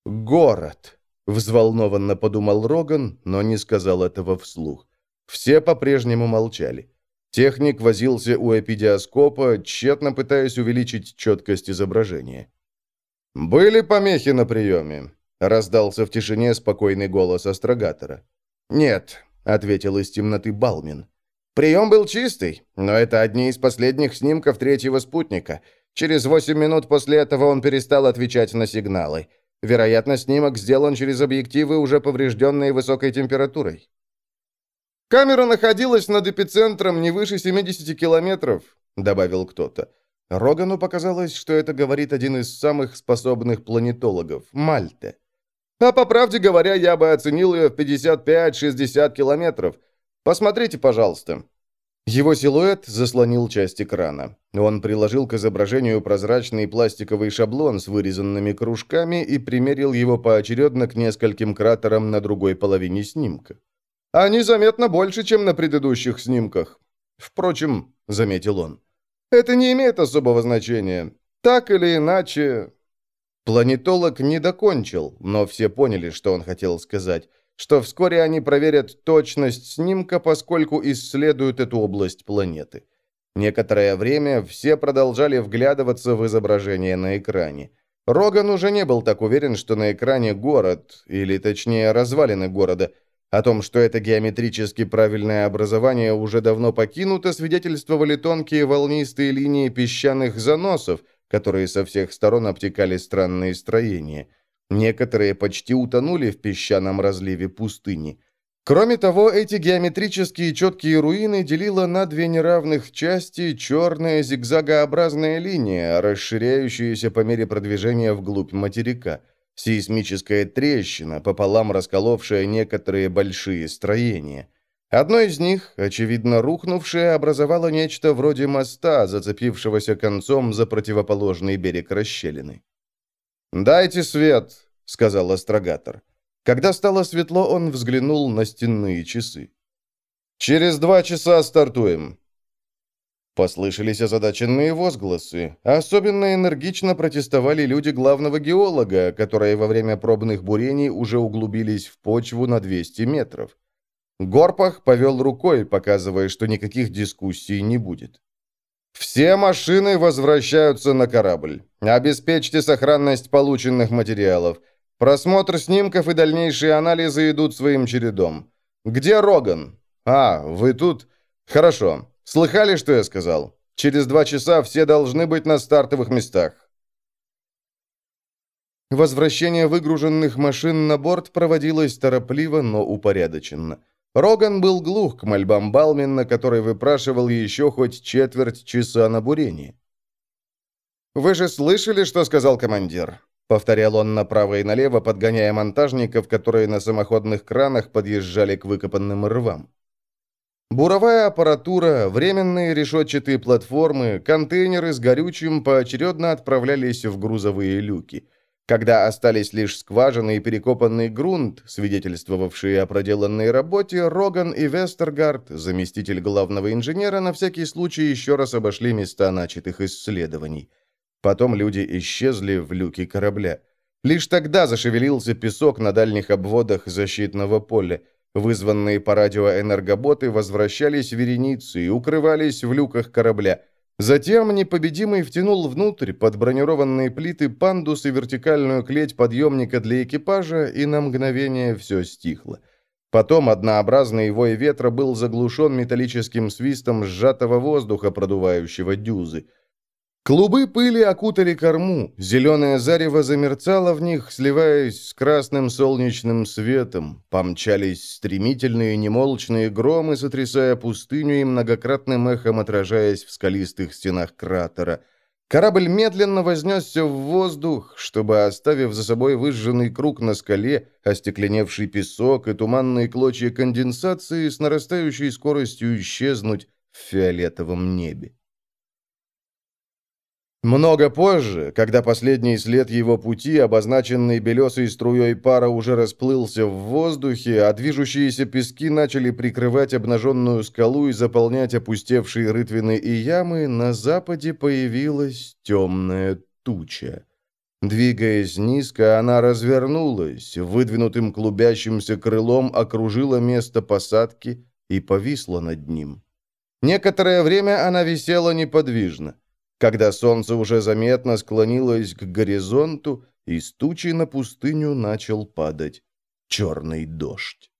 «Город», — взволнованно подумал Роган, но не сказал этого вслух. Все по-прежнему молчали. Техник возился у эпидиоскопа, тщетно пытаясь увеличить четкость изображения. «Были помехи на приеме?» — раздался в тишине спокойный голос астрогатора. «Нет», — ответил из темноты Балмин. «Прием был чистый, но это одни из последних снимков третьего спутника. Через восемь минут после этого он перестал отвечать на сигналы. Вероятно, снимок сделан через объективы, уже поврежденные высокой температурой. «Камера находилась над эпицентром не выше 70 километров», — добавил кто-то. Рогану показалось, что это говорит один из самых способных планетологов — Мальте. «А по правде говоря, я бы оценил ее в 55-60 километров. Посмотрите, пожалуйста». Его силуэт заслонил часть экрана. Он приложил к изображению прозрачный пластиковый шаблон с вырезанными кружками и примерил его поочередно к нескольким кратерам на другой половине снимка. Они заметно больше, чем на предыдущих снимках. Впрочем, заметил он, это не имеет особого значения. Так или иначе... Планетолог не докончил, но все поняли, что он хотел сказать, что вскоре они проверят точность снимка, поскольку исследуют эту область планеты. Некоторое время все продолжали вглядываться в изображение на экране. Роган уже не был так уверен, что на экране город, или точнее развалины города – о том, что это геометрически правильное образование уже давно покинуто, свидетельствовали тонкие волнистые линии песчаных заносов, которые со всех сторон обтекали странные строения. Некоторые почти утонули в песчаном разливе пустыни. Кроме того, эти геометрические четкие руины делила на две неравных части черная зигзагообразная линия, расширяющаяся по мере продвижения вглубь материка – Сейсмическая трещина, пополам расколовшая некоторые большие строения. Одно из них, очевидно рухнувшее, образовало нечто вроде моста, зацепившегося концом за противоположный берег расщелины. «Дайте свет», — сказал астрогатор. Когда стало светло, он взглянул на стенные часы. «Через два часа стартуем. Послышались озадаченные возгласы. Особенно энергично протестовали люди главного геолога, которые во время пробных бурений уже углубились в почву на 200 метров. Горпах повел рукой, показывая, что никаких дискуссий не будет. «Все машины возвращаются на корабль. Обеспечьте сохранность полученных материалов. Просмотр снимков и дальнейшие анализы идут своим чередом. Где Роган? А, вы тут? Хорошо. Слыхали, что я сказал? Через два часа все должны быть на стартовых местах. Возвращение выгруженных машин на борт проводилось торопливо, но упорядоченно. Роган был глух к мольбам Балмина, который выпрашивал еще хоть четверть часа на бурение. «Вы же слышали, что сказал командир?» Повторял он направо и налево, подгоняя монтажников, которые на самоходных кранах подъезжали к выкопанным рвам. Буровая аппаратура, временные решетчатые платформы, контейнеры с горючим поочередно отправлялись в грузовые люки. Когда остались лишь скважины и перекопанный грунт, свидетельствовавшие о проделанной работе, Роган и Вестергард, заместитель главного инженера, на всякий случай еще раз обошли места начатых исследований. Потом люди исчезли в люке корабля. Лишь тогда зашевелился песок на дальних обводах защитного поля. Вызванные по радио энергоботы возвращались вереницы и укрывались в люках корабля. Затем непобедимый втянул внутрь под бронированные плиты пандус и вертикальную клеть подъемника для экипажа, и на мгновение все стихло. Потом однообразный вой ветра был заглушен металлическим свистом сжатого воздуха, продувающего дюзы. Клубы пыли окутали корму, зеленое зарево замерцало в них, сливаясь с красным солнечным светом. Помчались стремительные немолчные громы, сотрясая пустыню и многократным эхом отражаясь в скалистых стенах кратера. Корабль медленно вознесся в воздух, чтобы, оставив за собой выжженный круг на скале, остекленевший песок и туманные клочья конденсации с нарастающей скоростью исчезнуть в фиолетовом небе. Много позже, когда последний след его пути, обозначенный белесой струей пара, уже расплылся в воздухе, а движущиеся пески начали прикрывать обнаженную скалу и заполнять опустевшие рытвины и ямы, на западе появилась темная туча. Двигаясь низко, она развернулась, выдвинутым клубящимся крылом окружила место посадки и повисла над ним. Некоторое время она висела неподвижно. Когда солнце уже заметно склонилось к горизонту, из тучи на пустыню начал падать черный дождь.